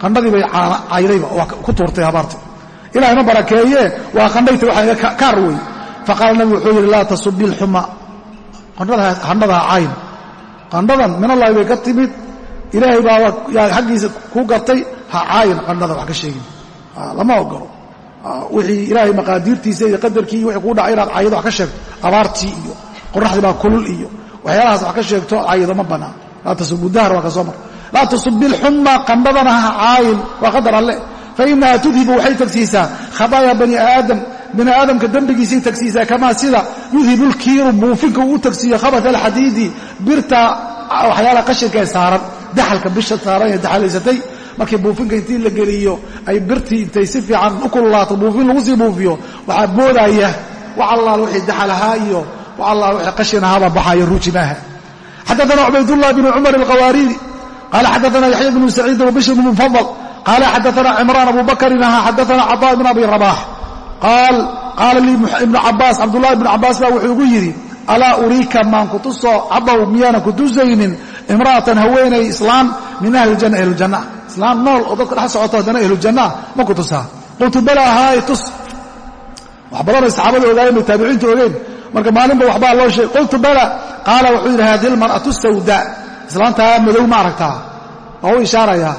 Speaker 1: Qandhadii bay caydayba waa ku tuurtay habaarta ilahay ma barakeeye waa qandhayta waxa iga kaar wey faqaala nabigu wuxuu yidhi laa tasubi alxuma qandhadaha cayn qandhadan min allahi bay ka timid. Ilaahay baa xaggiisa ku gartay ha caayin qandhada wax ka sheegin. Lama ogolo wixii ilaahay maqaadiirtiisa iyo qadarkii wixii kuu dhacay inaad caayado wax ka sheegto. Abaartii iyo qoraxdii baa kulul iyo waxyaalahaas wax ka sheegto caayado ma bannaan laa tasubu dahr waa ka soo mar laa tasubi ilxuma qandhadana ha caayin waa qadar alle. Fa inaha tudhibu waxay tagsiisaa khadaaya bani aadam bani aadamka dembigiisay tagsiisaa kamaa sida yudhibu lkiiru buufinka uu tagsiiyo khabat alxadiidi birta waxyaalaha qashinkaee saaran daxalka bisha saaran ee daxalaysatay markii buufinka intii la geliyo ay birtii intay si fiican u kululaato buufin lagu sii buufiyo waxaa boodaya wax allaal wixii daxal ahaa iyo wax allaal wixii qashin ahaabaa baxayo ruuji maaha. Xadaana cubaydullah bn cumar alqawaariri qaala xadaana yaxya bnu saciid wabishr bn mufadal qaala xadaana cimraan abu bakrin aha xadaana caطaa bn abi rabax qaala lii ibnu cabaas cabdullahi ibnu cabaas baa wuxuu igu yidhi alaa uriika maan kutuso cadow miyaana kutusaynin imra'atan haweenay islaam min ahli janna ahlujanna islaam nool oo dadka dhex socoto haddana ahlujanna ma ku tusaa. Qultu balaa haay tus. Wax badanay saxaabada ogaayeen bay taabiciinta ogeen marka maalinba waxbaa loo sheegay. Qultu bala qaala wuxuu yidhi hadihi almar'atu sawdaa islaantaa madow ma aragtaa? Waa u ishaarayaa.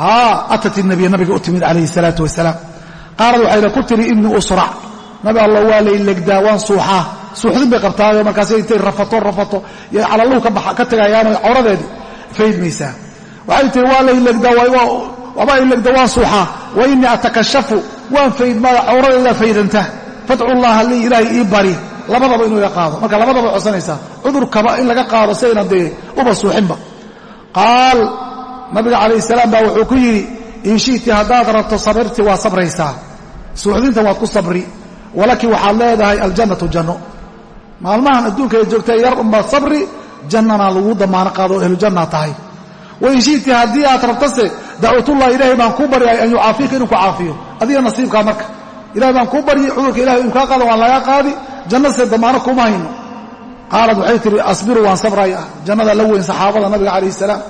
Speaker 1: Haa atat inabiya nabiga u timid calayhi salaatu wasalaam qaalad waxayna ku tiri innii usrac nabi allah waa laylegdaa waan suuxaa. Suuxdin bay qabtaayo markaas intay rafato rafato. Iyo calalluhu ka tagayaano cawradeedii faydmaysaa waxay tihi waa laylegdaa waa waba ilagda waan suuxaa. Wa innii atakashafu waan faydmada cawradayda faydanta. Fadcu llaha lii ilaahay ii bari. Labadaba inuu iga marka labadaba codsanaysaa. Cudurkaba in laga qaado si aynan dee uba suuxinba. Qaal nabiga calayh salaam baa wuxuu ku yidhi in haddaad rabto sabirti waa sabraysaa suuxdintan waad ku sabri. Walaki waxaad leedahay aljannatu janno. Maalmahan adduunka ay joogtay yar unbaad sabri jannana lagu damaano qaado oo ahlujanna tahay. Wain shi'ti haddii aad rabtase dacwatullah ilaahay baan kuu baryay an yucaafiika inuu ku caafiyo. Adiga nasiibkaa marka. Ilahay baan kuu baryay cudurka ilahay inuu kaa qaado waan lagaa qaadi. Janno se damaano kuma hayno. Qaalad waxay tihi asbiru waan sabraya. Jannada la weyn saxaabada nabiga calayh salaam.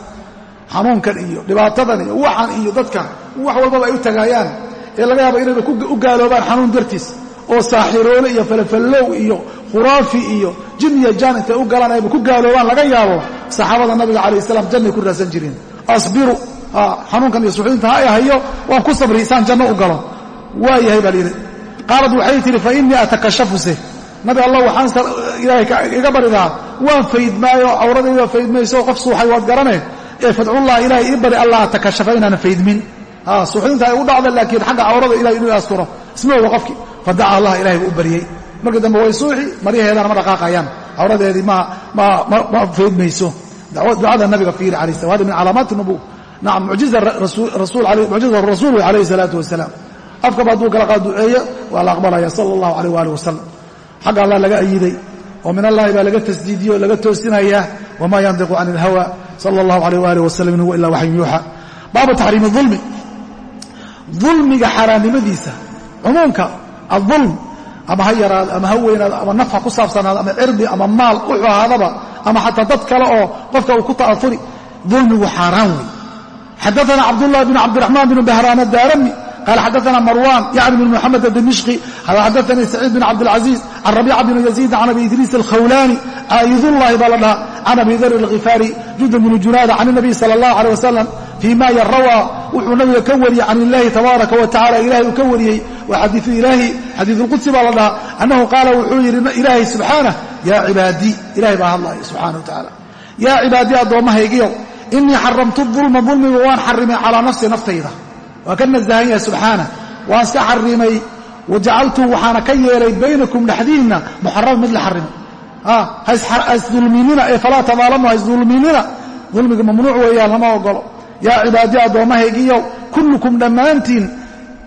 Speaker 1: Xanuunkan iyo dhibaatadan iyo waxan iyo dadka wax walbaba ay u tagaayaan ee laga yaaba inayba u gaaloobaan xanuun dartiis oo saaxiroole iyo falafallow iyo khuraafi iyo jin iyo jaan intay u galaan ayba ku gaaloobaan laga yaabo saxaabada nabiga calayh salaam jannay ku raadsan jireen asbiru xanuunkan iyo suxuudinta ha hayo waan ku sabri saan janno u galo. Waa yahay baa layidhi qaalad waxay tihi fa innii atakashafuse nabi allah waxaan ilaahay iga baridaa waan faydmaayo cawradayda faydmayso qof suuxay waad garane. Ee fadcullah ilahay ii bari allah atakashafa inaana faydmin suuxdinta ay u dhacda laakiin xagga cawrada ilahay inuu asturo isma oga qofki fadaca allah ilahay buu u baryey markii dambe way suuxi maryaheedana ma dhaqaaqayaan. Cawradeedii ma faydmayso ducada nabiga fiiri alayh slam hada min calaamaati nubuwa nacam mucjiza rasuul wey alayhi salaatu wasalaam. Afkaba hadduu kala qaaduceeyo waa la aqbalaya sala allahu alayh waalih wasalam xagga allah laga ayiday. Oo min allahi baa laga tasdiidiye oo laga toosinaya wamaa yandiqu can ilhawa sala allahu alayh waalih wasalam in huwa ila waxyun yuuxa. Baabu taxriimi ulmi dulmiga xaaraannimadiisa cumuumka adulm ama ha yaraado ama ha weynaado ama naf ha ku saabsanaado ama cirdi ama maal wuxuu ahaadaba ama xataa dad kale oo qofka uu ku ta'afuri dulmigu xaaraan wey xadaana cabdullahi bn cabdiraxmaan bn bahraan adaarami qal xadaana marwan yacni bn muxamed adimishqi xadaanii saciid bn cabdilcaziiz can rabiica bn yaziid can abi idriis alkhawlaani aayidullahi baa la dhaha can abi dar alkhifaari judun bn junaada can nabiy sala allah aleh wasalam fii ma yarawaa wuxuu nabiga ka wariyey can illaahi tabaaraka wa tacala ilahay uu ka wariyey. Waa xadiiu ilaahi xadiiu lqudsi baa la dhahaa. Annahu qaala wuxuu yidhi ilaahay subxaanah yaa cibaadii ilahay baa hadlaya subxana wa tacaala. Yaa cibaadii addoommahaygiyow inii xaramtu dulma dulmiga waan xarimay calaa nafsi naftayda. Waa ka nasahan yahay subxaana waan iska xarimay. Wajacaltu waxaana ka yeelay baynakum dhexdiinna muxaram mid la xarimay. Haisdulminina ee falaa tadaalamu haisdulminina dulmiga mamnuuc weeyaan lama ogolo yaa cibaadii addoommahaygiyow kullukum dhammaantiin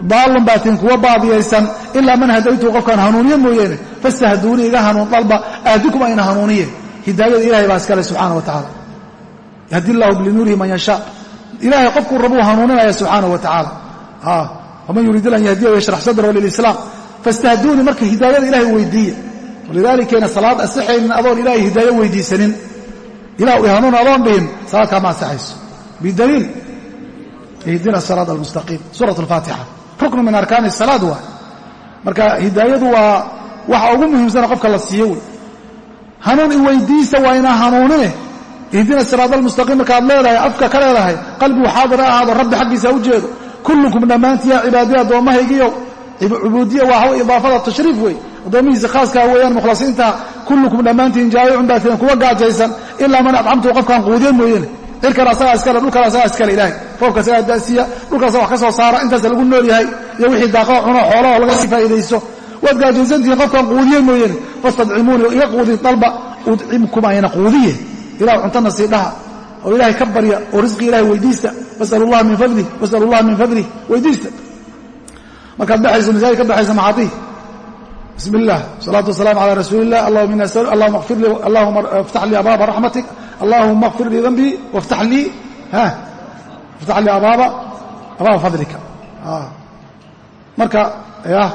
Speaker 1: daallun baatiin kuwa baadiyaysan ilaa man hadaytu qofkaan hanuuniye mooyeene fastahduuni iga hanuun dalba ahdikum ayna hanuuniye. Hidaayada ilahay baa iskale subxana wa tacala yahdi illaahu linuurihi man yashaa. Ilahay qofkuu rabuu hanuuninaya subxaana wa tacaala. Waman yuriid an yahdiyahu yashrax sadrahu lilislaam fastahduuni marka hidaayada ilahay weydiiya walidaalikeena salaad asixaynin adoon ilahay hidaayo weydiisanin. Ilah hanuun adoon dhihin salaad kaama asixayso bidaliil ihdina siraat almustaqiim suurat alfaatixa ruknu min arkaani salaad waay marka hidaayadu waa waxa ugu muhiimsana qofka la siiyo wey hanuun i weydiista waa inaa hanuunine ihdina siraat almustaqiim markaad leedahay afka ka leedahay qalbigu xaadir ha ahaado rabbi xaggiisa ha u jeedo kullukum dhammaantii yaa cibaadiya addoommahaygiyo cubuudiya waa idaafada tashriif wey addoomihiisa khaaskaa weeyaan mukhlasiinta kullukum dhammaantiin jaayicun baatiin kuwa gaajaysan ilaa man adcamtuu qofkaan quudiye mooyeene cirkan asagaa iskale dhulkan asagaa iskale ilaahay. Roobka asagaa daasiya dhulkaasa wax ka allahuma kfir lii danbii waftax lii ha iftax lii abaaba abaaba fadlika. Marka ya.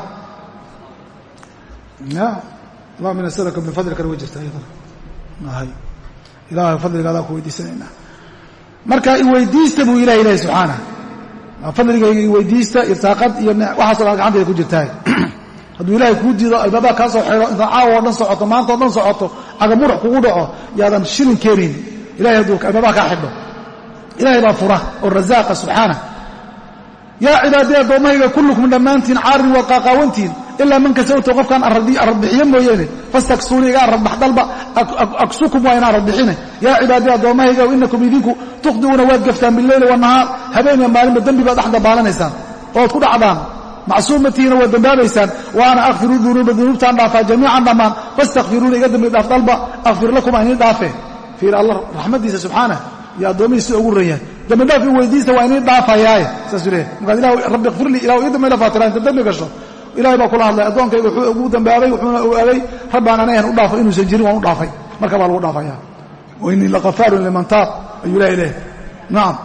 Speaker 1: Allahuma nasaluka min fadlikana way jirta iyadana ilahay fadligaadaa ku weydiisanaynaa marka iweydiista buu ilahay ilahay subxaana fadligayga iweydiista irsaaqad iyo waxaaso dhan gacantayda ku jirtaay hadduu ilahay kuu diido albaabaa kaa soo xeero intaad caawa o dhan socoto maanta o dhan socoto cagamurax kugu dhaco yaadan shilin keenayn ilahay hadduu albaabaa kaa xidho. Ilahay baa fura oo rasaaqa subxaana yaa cibaadii addoommahayga kullukum dhammaantiin caarin waad qaaqaawantiin. Ilaa man kasawto qofkaan aradbixiyo mooyeene fastaksuuni iga aradbax dalba aksukum waa ina aradbixine yaa cibaadii addoommahaygow inakum idinku tukhdi'uuna waad gaftaan bileyli wanahaar habeeniya maalinba dembi baad dhex dabaallanaysaan ood ku dhacdaan macsuumatihiina waad dembaabaysaan wa ana akfiru dunuuba dunuubtaan dhaafaa jamiican dhammaan fastakfiruuna iga dembi dhaaf dalba akfir lakum aan idin dhaafe fiir alla raxmaddiisa subxaanah iyo addoomihiis sida ugu ranyahay dembi dhaaf i weydiista waa idin dhaafayaaye saasuu leeyahy markaad ilah rabbi ikfirlii ilah ii dambayla faatira inta dembi gasho. Ilahay baa kula hadlay addoonkayga wuxuu ugu dambaabay wuxuuna ogaaday rabbaan anayan u dhaafay inuusan jirin waan u dhaafay. Marka baa lagu dhaafaya. Wainii lakafaarun liman taab ayuu ilahay leeyahy nacam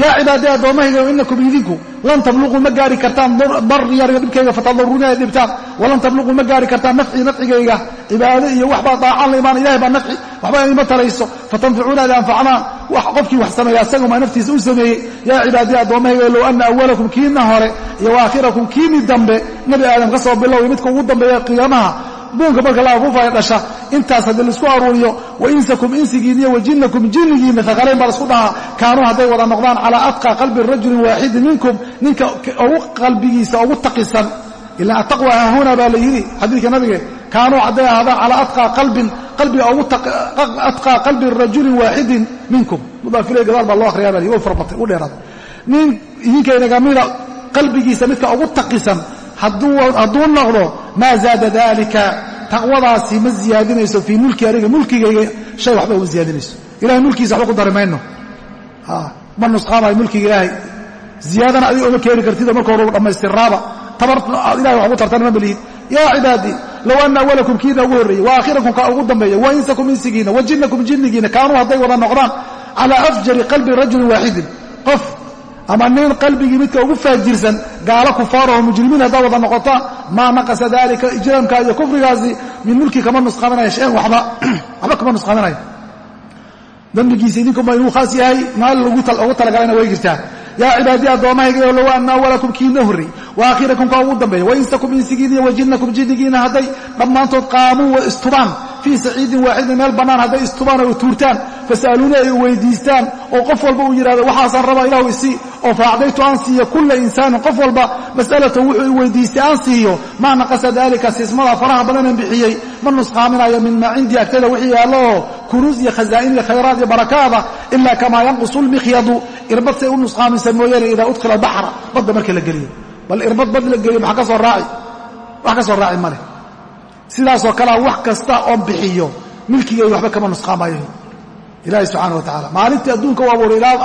Speaker 1: yaa cibaadii addoommahayga inakum idinku lan tabluquu ma gaari kartaan daryariga dhibkayga fatadaruuni ay dhibtaan. Walan tabluquu ma gaari kartaan nafcii nafcigayga. Cibaado iyo waxbaa daacaan la imaan ilahay baa nafci waxba ima talayso fatanficuuna ad anfacnaan qofkii wax sameeya asaguma naftiisa u sameeyey. Yaa cibaadii addoommahayga low ana awalakum kiina hore iyo waakhirakum kiini dambe nebi aadam ka soo biloway midka ugu dambeeya qiyaamaha buunka marka la afuufaya dhasha intaas haddii la isku aruuriyo wa insakum insigiiniyo wa jinnakum jinnigiinna aqalayn baa la isku dhahaa. Kaanuu hadday wada noqdaan calaa atqa qalbi rajulin waaxidin minkum ninka ugu qalbigiisa ugu taqisan. Ila ataqwa hahuna baa la yidhi xadiidka nabige kaanuu hadday ahaadaan calaa atqa qalbin qalbiga ugu atqaa qalbi rajulin waaxidin minkum. Mudaafile gadaal baa loo akhriyaa baa u farbatay u dheeraaday nin idinkaynaga mida qalbigiisa midka ugu taqisan hadduu noqdo maa zaada dalika taqwadaasi ma ziyaadinayso fii mulki aniga mulkigayga shay waxba uma ziyaadinayso. Ilahay mulkiisa waxba ku dari mayno ma nusqaamayo mulkiga ilaahay. Ziyaadana adiga oma keeni kartid oo marka hore dhammaystiraaba tabar ilahay wax ugu tartana ma belihin yaa cibaadii low ana awalakum kiina ugu horreeyey wa aakhirakum kaa ugu dambeeya wa insakum insigiina wa jinnakum jinnigiina kaanuu hadday wada noqdaan calaa afjari qalbi rajulin waaxidin qof ama nin qalbigii midka ugu faajirsan gaalo kufaaraho mujrimiin haddaa wada noqotaan maa naqasa dalika ijraamka iyo kufrigaasi min mulki kama nusqaaminaya shayan waba waxba kama nusqaaminayo dembigiisa idinkunba inuu khaas yahay maalin ugu talagalayna way jirtaa. Yaa cibaadii addoommahayga low ana awalakum kiina horrey wa aakhirakum kaa ugu dambeeya. Wa insakum insigiina wa jinnakum jinnigiina hadday dhammaantood qaamuu istubaan. Fii saciidin waaxidin meel bannaan hadday istubaan oo tuurtaan. Fas'aluuni ay weydiistaan. Oo qof walba uu yidhahdo waxaasaan rabaa ilahu isii oo faacdaytu aan siiyo kulla insaanin qof walba mas'alata wuxuu i weydiistay aan siiyo maa naqasa daalika siismada faraha badanan bixiyey ma nusqaaminayo min maa cindii agtada wixii yaallo oo kunuus iyo khazaa'in iyo khayraad iyo barakaada ilaa kamaa yanqusu lmikhyadu irbad say u nusqaamisa mooyaane idaa udkhila baxra badda marka la geliyo. Bal irbad bad la geliyo ka soo raaci? Wax ka soo raaci ma leh. Sidaasoo kalea wax kasta oon bixiyo milkigay waxba kama nusqaamayo ilaahi subxaana wa tacala maalintii adduunka u abuuray ilaa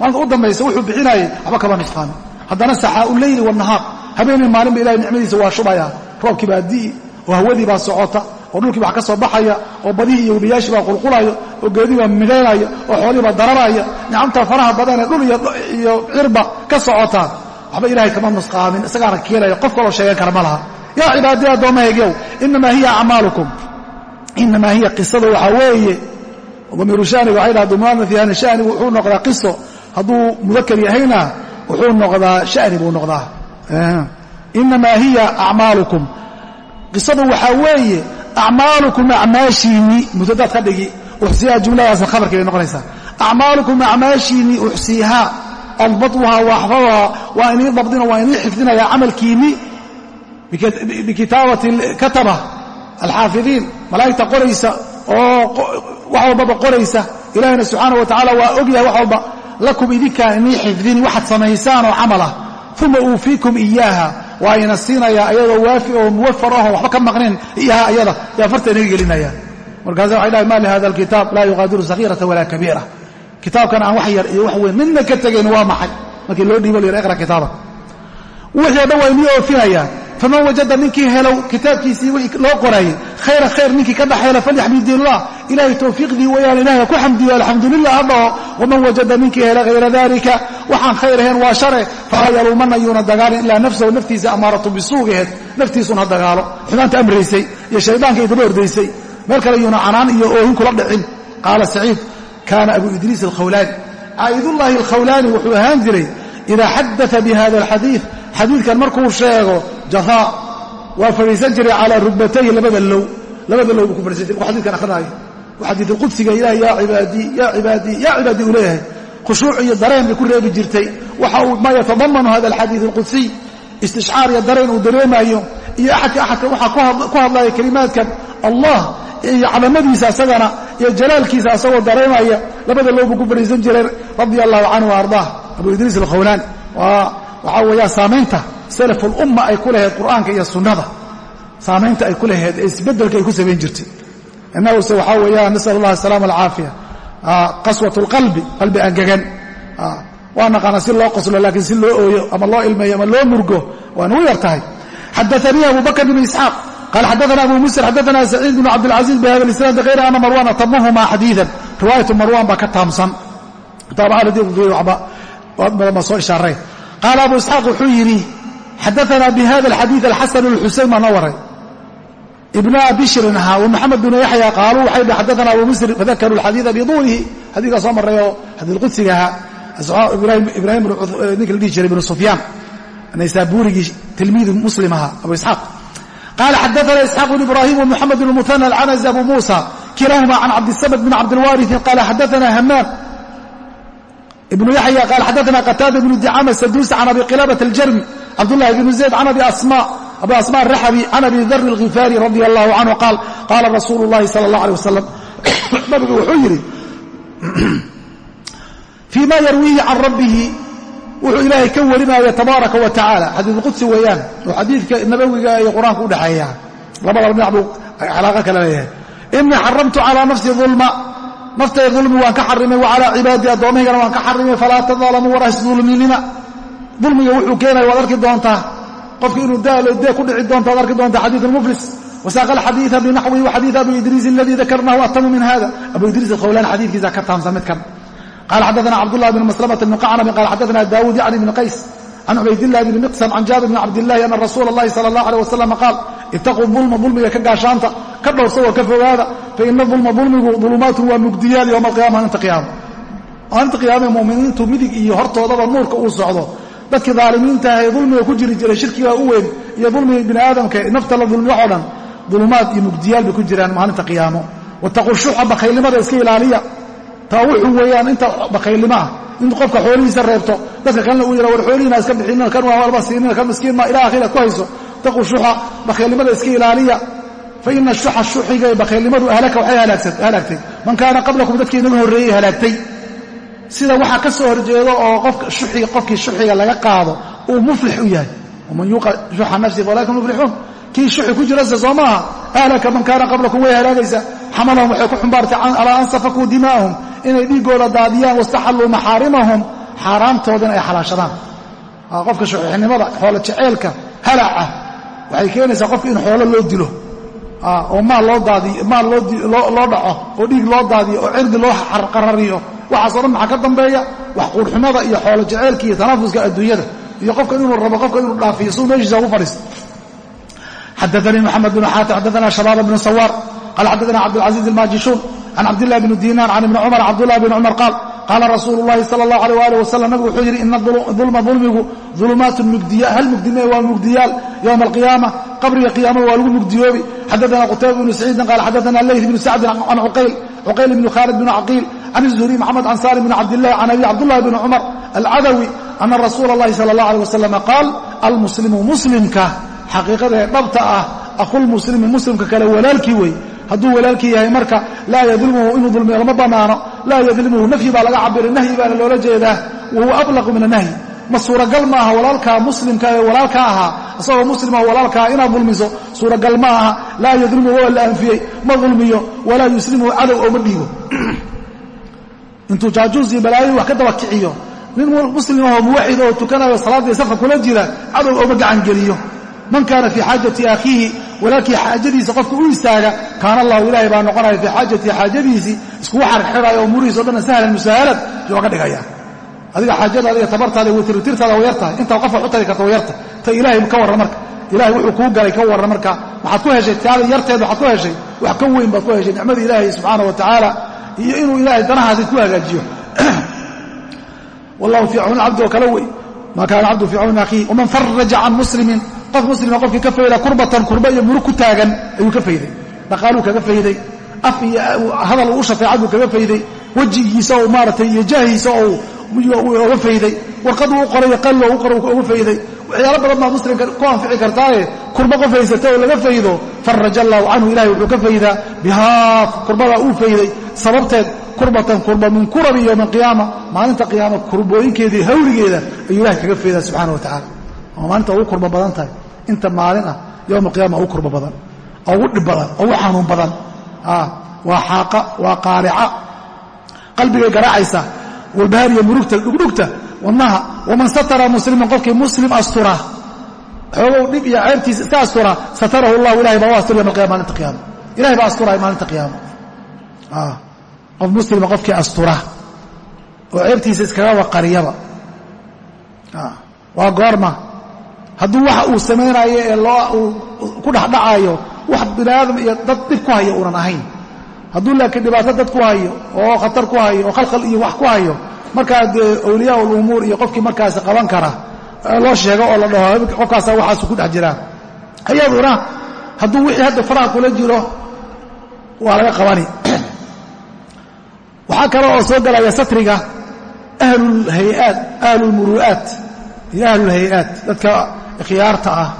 Speaker 1: maalinta u dambaysa wuxuu bixinayay waxba kama nusqaamin haddana saxaau leyli wanahaar habeenii maalinba ilahay nicmadiisa waa shubaya. Roobkii baa di'i oo hawadii baa socota oo dhulkii baa ka soo baxaya oo badihii iyo webiyaashii baa qulqulaya oo geedii baa midhaynaya oo xoolihii baa dararaya. Nicamta faraha badanee dhul iyo cirba ka socotaan waxba ilahay kama nusqaamin isagaana kiilaya qof kaloo sheegan kara ma laha yaa cibaadii addoommahaygow inamaa hiya acmaalukum. Inamaa hiya qisada waxaa weeye damiiru shaniga waxay dhaha dumaana fiihani shanigu wuxuu noqdaa qiso hadduu mudakar yahayna wuxuu noqdaa shani buu noqdaa inamaa hiya acmaalukum qisadu waxaa weeye acmaalukum acmaashiinii mudadaad ka dhigi uxsiihaa jumladaasna khabarkay bay noqonaysaa acmaalukum acmaashiinii uxsiihaa adbatuhaa waaxfaduhaa waa inii dabdina waa inii xifdinaya camalkiinii bikitaabati kataba alxaafidiin malaa'igta qoraysa oo wax walbaba qoraysa. Ilaahina subxaana wa tacaala waa og yahay wax walba lakum idinkaan inii xifdini waxaad samaysaan oo camal ah uma uufiikum iyaaha waa ina siinayaa ayadoo waafi oo muwafar ahoo waxba ka maqnayn iyaha ayada. Yaa farta inaga gelinaya. Markaasa waxay dhahay ma lihada alkitaab laa yuqaadiru sagiirata walaa kabiira. Kitaabkan aan wax yar iyo wax weyn midna ka tegayn waa maxay? Markii loo dhiibo layidha iqra kitaabak wixii dhan waa inii oofinayaan faman wajada ninkii helow kitaabkiisii loo qoraayey khayra khayr ninkii ka dhaxeela falyaxmidillah ilahay towfiiqdii weeyaan ilahay ku xamdiyo alxamdulilah ha dhaho waman wajada ninkii hela hayra dalika waxaan khayr ahayn waa share falaa yaluumanna yuuna dagaalin ilaa nafsahu naftiisa amaaratu bisuugaheed naftiisun ha dagaalo. Xumaanta amraysay iyo shaydaanka idaba ordaysay meel kale yuuna canaan iyo oohin kula dhicin. Qaala saciid kaana abu idriis alkhawlaani. Caa'idullaahi alkhawlaani wuxuu ahaan jiray idaa xadaa bi hada alxadiid xadiidkan markuu sheego jaraa waa fadhiisan jiray calaa rugbatayhi labada low labada low buu ku fadhiisan jiray. Ku xadidkan akrinaayo waa xadiid qudsiga ilaah yaa cibaadii yaa cibaadii yaa cibaadii uu leeyahay. Khushuuc iyo dareen bay ku reebi jirtay. Waxa uu maa yatadamanu hada alxadiid alqudsiy istishcaar iyo dareen uu dareemayo iyo axadka axadka waxaa ku hadlaya kelimaadkan allah iyo calamadiisa asagana iyo jalaalkiisa asagoo dareemaya labada loobu ku fadhiisan jiray radia allahu canhu wa ardaah. Abu idriis alkhawlaani waxaa weeyaan saamaynta salafulumma ay ku lahayd qur'aanka iyo sunnada. Saamaynta ay ku lahayd ee isbeddelka ay ku samayn jirtay. Innaguse waxaa weeyaan nasal allah asalaama alcaafiya qaswat lqalbi qalbi angegan. Waa naqaana si loo qoslo laakiin si loo ooyo ama loo ilmeeyo ama loo murgo waa nugu yar tahay. Xadaanii abu bakr bn isxaaq. Qala xadaana abu musir xadaana saciid bn cabdilcaziiz bihada isnaad hayra ana marwan atamahuma xadiidan. Riwaayatu marwan baa ka taamsan. Kitaabaa soo ishaaray qaala abu isxaaq wuxuu yidhi xadaana bihada alxadiid alxasan lxusein baa noo waray ibna bishrin ahaa wamaxamed bnu yaxya qaaluu waxay dhi xadaana abu musir fadakaruu alxadiida biduulihi xadiikaa soo marray oo xadiid qudsiga ahaa ibraahim ninka la dhihi jiray ibnu sufyaan naysaabuurigii tilmiidu muslim ahaa abu isxaaq qaala xadaana isxaaq bn ibrahim wmuxamed bn muhana alcanasi abu muusa kilahuma can cabdisamad bn cabdilwaariثi qaala xadaana hamaam ibnu yaxya qaala xadaana qataada bnu dicama saduusi can abi qilabat aljarmi cabdullahi bnu zayd can abi asma araxabi can abi dari alkhifaari radia allahu canhu qaal qaala rasuulu llahi sala allah aleh wasalam nabigu wuxuu yidhi fii ma yarwiihi can rabbihi wuxuu ilaahay ka warinaya tabaaraka wa tacaala. Xadiidulqudsi weeyaan oo xadiidka nabowiga iyo qur'aanka udhexeeya labadaba dhinac buu calaaqa kale leeyahay. Inii xaramtu calaa nafsi ulma naftay dulmi waan ka xarimay wa calaa cibaadii addoomahaygana waan ka xarimay falaa tadaalamuu war hasdulminina dulmiga wuxuu keenaya waad arki doontaa. Qofka inuu daalo dee ku dhici doonta waad arki doontaa xadiid almuflis wasaaqa alxadiida binaxwihi wa xadiid abi idriis aladii dakarnahu atamu min hada abu idriis alkhawlaan xadiidkiisa ka taamsan midkan qala xadaana cabdullah bn maslamata bn qacnabi qala xadaana daawuud yacni bn qays can cubaydillahi bni miqsam can jaabir bn cabdillahi ana rasuula allahi sala allah aleh wasalam qaal itaquu dulma dulmiga ka gaashaanta ka dhowrsa oo ka fogaada faina dulma dulmigu dulumaatun waa mugdiyaal yowma alqiyama maalinta qiyaama. Maalinta qiyaama muminiintu midig iyo hortoodaba nuurka uu socdo dadkii daalimiinta ah ee dulmiga ku jiri jiray shirkiga u weyn iyo dulmiga bini aadamka nafta la dulmi waxoo dhan dulumaad iyo mugdiyaal bay ku jiraan maalinta qiyaamo. Wataquu shuxa bakhaylnimada iska ilaaliya. Taa wuxuu weeyaan inta bakhaylnimaah in qofka xoolihiisa reebto dadka kalena uu yidha war xoolihiina iska bixinina kan waa walba siinina kan miskiin ma ilaa akhira ku hayso. Taquu shuxa bakhaylnimada iska ilaaliya. Fa shuxa shuxiga ee bakhaylnimadu ahlaka waxay halaagtay man kaana qablakum dadkii inaga horreeyey halaagtay sida waxaa ka soo horjeedo oo qofkii shuxiga laga qaado uu muflix u yahay. Waman yuuqa shuxa nafsi faulaika muflixuun kii shuxi ku jirase soo maaha ahlaka man kaana qablakum way halaagaysaa xamalahum waxay ku xumbaartay alaa an safakuu dimaa'ahum inay dhiiggooda daadiyaan wastaxalluu maxaarimahum. Xaaraamtoodana ay xalaashadaan. Qofka shuxixnimada xoolo jeceelka halacah waxay keenaysaa qofka in xoolo loo dilo oo maal loo daadiyo maal loo dhaco oo dhiig loo daadiyo oo cirdi loo qarariyo. Waxaaso dhan maxaa ka dambeeya? Wax quurxumada iyo xoolo jeceelka iyo tanaafuska adduunyada. Iyo qofka inuu rabo qofka inuu dhaafiyo suu meeshiisa ugu fadhiisto xadaanii moxamed bn xaatim xadaana shabaaba bnu sawaar qala xadaana cabdilcaziiz almaajishuun can cabdillahi bni diinaar can ibni cumar cabdullahi bni cumar qaal qaala rasuulu llahi sala allahu aleyh waalih wasalam nabigu wuxuu yidhi ina dulma dulmigu dulumaatun mugdiya hal mugdime waa mugdiyaal yowma alqiyaama qabriga qiyaamada waa lagu mugdiyoobi xadaana qutayba bnu saciidin qaala xadaana leyth bnu sacdin can cuqayl cuqayl bni khaalid bn caqiil can الzuhriy mxamed can salim bn cabdillahi can abi cabdullahi bni cumar alcadawi ana rasuula اllahi sala اllah alيh wasalam qaal almuslimu muslimka xaqiiqada ee dhabta ah akhulmuslimi muslimka kale walaalkii wey hadduu walaalkii yahay marka laa yadlimuhu inuu dulmiyo lama bannaano laa yadlimuhu nafyi baa laga cabiray nahyi baana loola jeedaa wahuwa ablaqu min anahyi ma suuragal ma aha walaalkaa muslimka ee walaalka ahaa isagoo muslima walaalkaa inaad dulmiso suuragal ma aha laa yadlimuhu waa la anfiyey ma dulmiyo walaa yuslimuhu cadow oo ma dhiibo. Intuu jaajuus iyo wax ka daba kiciyo nin muslimahoo muwaxid oo tukanayo salaadii safka kula jira cadow ooma gacangeliyo man kaana fii xaajati akhiihi walaalkii xaajadiisa qofka u istaaga kaana allahu ilaahay baa noqonaya fii xaajatii xaajadiisii iskugu xarxiraya oo umurihiis o dhan sahlan musaahalad looga dhigaya. Adiga xaajadaada iyo tabartaada iyo tirtirtaada way yartahay. Intaa qof wax u tari karta way yartahay. Ta ilaahay ka warran marka. Ilahay wuxuu kuu galay ka warran marka. Maxaad ku heshay taada yarteed waxaad ku heshay. Wax ka weyn baad ku heshay nicmada ilaahay subxaana wa tacaala iyo inuu ilaahay danahaasi ku hagaajiyo. Wallahu fii cawni cabdi oo kale wey. Maa kaana cabdu fii cawni akhiih waman faraja can muslimin qof muslima qofkii ka fayda kurbatan kurba iyo murug ku taagan ayuu ka fayday. Dhaqaaluu kaga fayday. Af iyo hadal u shafeecad buu kaga fayday. Wejigiisa oo maaratay iyo jaahiisa oo oga fayday. Warqaduu u qoray qallo u qora ugu fayday. Waxyaalo badan baa muslimka ku anfici kartaaye. Kurba qof haysata oo laga faydo faraja allaahu canhu ilahay wuxuu ka faydaa bihaa kurbadaa uu fayday. Sababteed kurbatan kurba min kurabi yowma alqiyaama maalinta qiyaama kurbooyinkeedii hawligeeda ayuu ilahay kaga faydaa subxana wa tacala oo maalinta ugu kurba badan tahay inta maalin ah yowma alqiyama ugu kurba badan ugu dhib badan ugu xanuun badan. Waa xaaqa waa qaarica. Qalbigay garaacaysaa walbahaariya murugta dhugdhugta wadnaha. Waman satara musliman qofkii muslim astura xoogow dhib iyo ceebtiisa iska astura satarahu llahu ilahay baa u astur yom alqiyama maalinta qiyaama. Ilahay baa asturaya maalinta qiyaama. Qof muslima qofkii astura oo ceebtiisa iskaga waqariyaba. Waa goorma hadduu waxa uu samaynayo ee loo ku dhexdhacaayo wax bini aadam iyo dad dhib ku hayo uunan ahayn. Hadduu laakiin dhibaato dad ku hayo oo khatar ku hayo oo khalkhal iyo wax ku hayo markaa dee awliyaa ulumuur iyo qofkii markaasi qaban kara loo sheego oo la dhaho qofkaasa waxaasu ku dhex jiraa ayaduna hadduu wixii hadda faraha kula jiro waa laga qabani. Waxaa kale oo soo galaya satriga ahlulmuru'aat iyo ahlulhay-aat dadka khiyaarta ah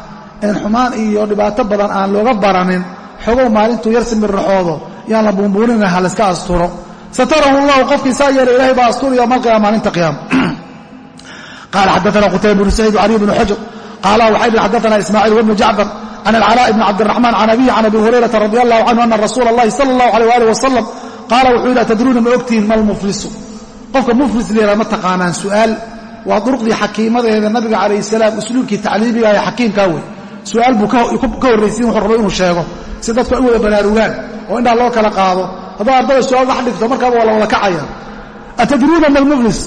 Speaker 1: een xumaan iyo dhibaato badan aan looga baranin xogow maalintuu yar simirraxoodo yaan la buunbuunina ha layska asturo satarahu llahu qofkii saa yeela ilahay baa asturi yowma alqiyaama maalinta qiyaama qaala xadaana qutayba bnu saciid caliy bnu xujr. Qaala waxay dhi xadaana ismaaciil wbnu jacfar can alcalaa ibni cabdiraxmaan can abihi can abi hurayrata radi allahu canhu ana rasuula allahi sala allahu aleyh waalih wasalam qaala wuxuu yidhi atadruuna ma ogtihiin ma lmuflisu qofka muflis leeraa ma taqaanaan su'aal waa duruqdii xakiimadeeda nabiga calayh salaam usluubkii tacliimiga ee xakiimkaa wey su'aal buu ka horraysiin wuxuu rabo inuu sheego. Si dadku ay u wada banaarugaan oo indhaa loo kala qaado haddaa ardada su'aal dhex dhigto markaaba waa la wada kacaya. Atadruuna ma almuflis?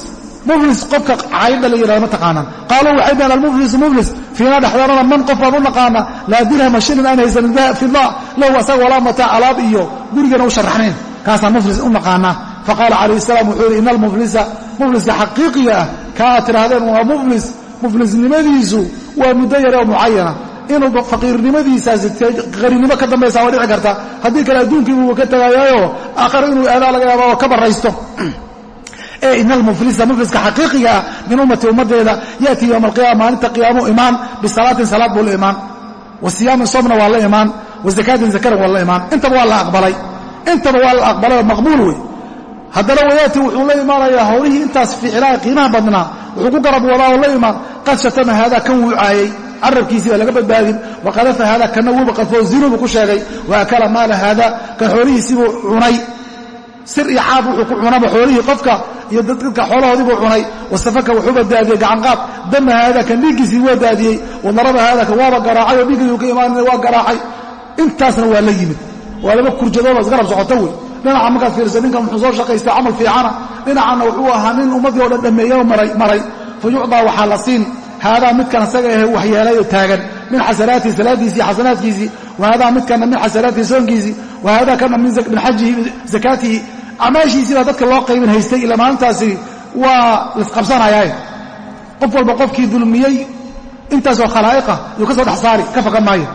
Speaker 1: Muflis qofka caydha la yihahdo ma taqaanaan. Qaaluu waxay dhaheen almuflisu muflis fiina dhexdoonana man qof baan u naqaana laa dirhama shilin aan haysanin fida lahu asaga walaa mataa alaab iyo gurigana u sharaxnayn kaasaan muflis u naqaanaa. Faqaala calayh salaam wuxuu yidhi ina almuflisa mufliska xaqiiqiga ah ka aad tidhaahdeen waa muflis muflisnimadiisu waa muddo yare oo mucayana inuu faqiirnimadiisaasi qarinimo ka dambaysa waa dhici karta. Haddii kale adduunkii buu ka tagayaayo aakhare inuu aadaa laga yaaba oo ka barraysto ee ina almuflisa mufliska xaqiiqiga ah min ummati ummaddeeda ya'tii yowma alqiyama maalinta qiyaamu imaan bisalaatin salaad buu la imaan. Wa siyaamin soomna waa la imaan wa zakaatin zakaran waa la imaan. Intaba waa la aqbalay. Intaba waa la aqbalay oo maqbuul wey haddana wayaati wuxuu la imaanayaa howlihii intaas fiicnaa qiimaha badnaa. Wuxuu ku garab wadaa oo la imaan. Qad shatama haadaa kan wuucaayey carabkiisii baa laga badbaadin. Waqadafa haada kana wuuba qadfoo zinubu ku sheegay wa akala maala haada kan xoolihiisiibuu cunay. Sir iyo caab wuxuu ku cunaba xoolihii qofka iyo dadka xoolahoodiibuu cunay. Wasafaka wuxuuba daadiyey gacanqaad dama haada kan dhiiggiisii waa daadiyey wadaraba haada waaba garaacay oo dhiiggayuu ka imaanina waa garaacay. Intaasna waa la yimid. Waa laba kurjadooba isgarab socoto wey dhinaca markaad fiirsa ninkan muxuu soo shaqaystay camal fiicana dhinacana wuxuu ahaa nin ummaddii o dhan dhammeeyo maray fa yucdaa waxaa la siin. Haadaa midkan isaga ahe waxyeelay oo taagan. Min xasanaatihi salaadiisii xasanaadkiisii. Wa haadaa midkana min xasanaatihi soonkiisii. Wa haadaa kana min xajihi zakaatihi. Acmaashiisii baa dadka loo qaybin haystay ila maalintaasi waa laisqabsanayaae qof walba qofkii dulmiyey intaasoo khalaa'iqa yuu ka soo dhex saari ka fakan maayo.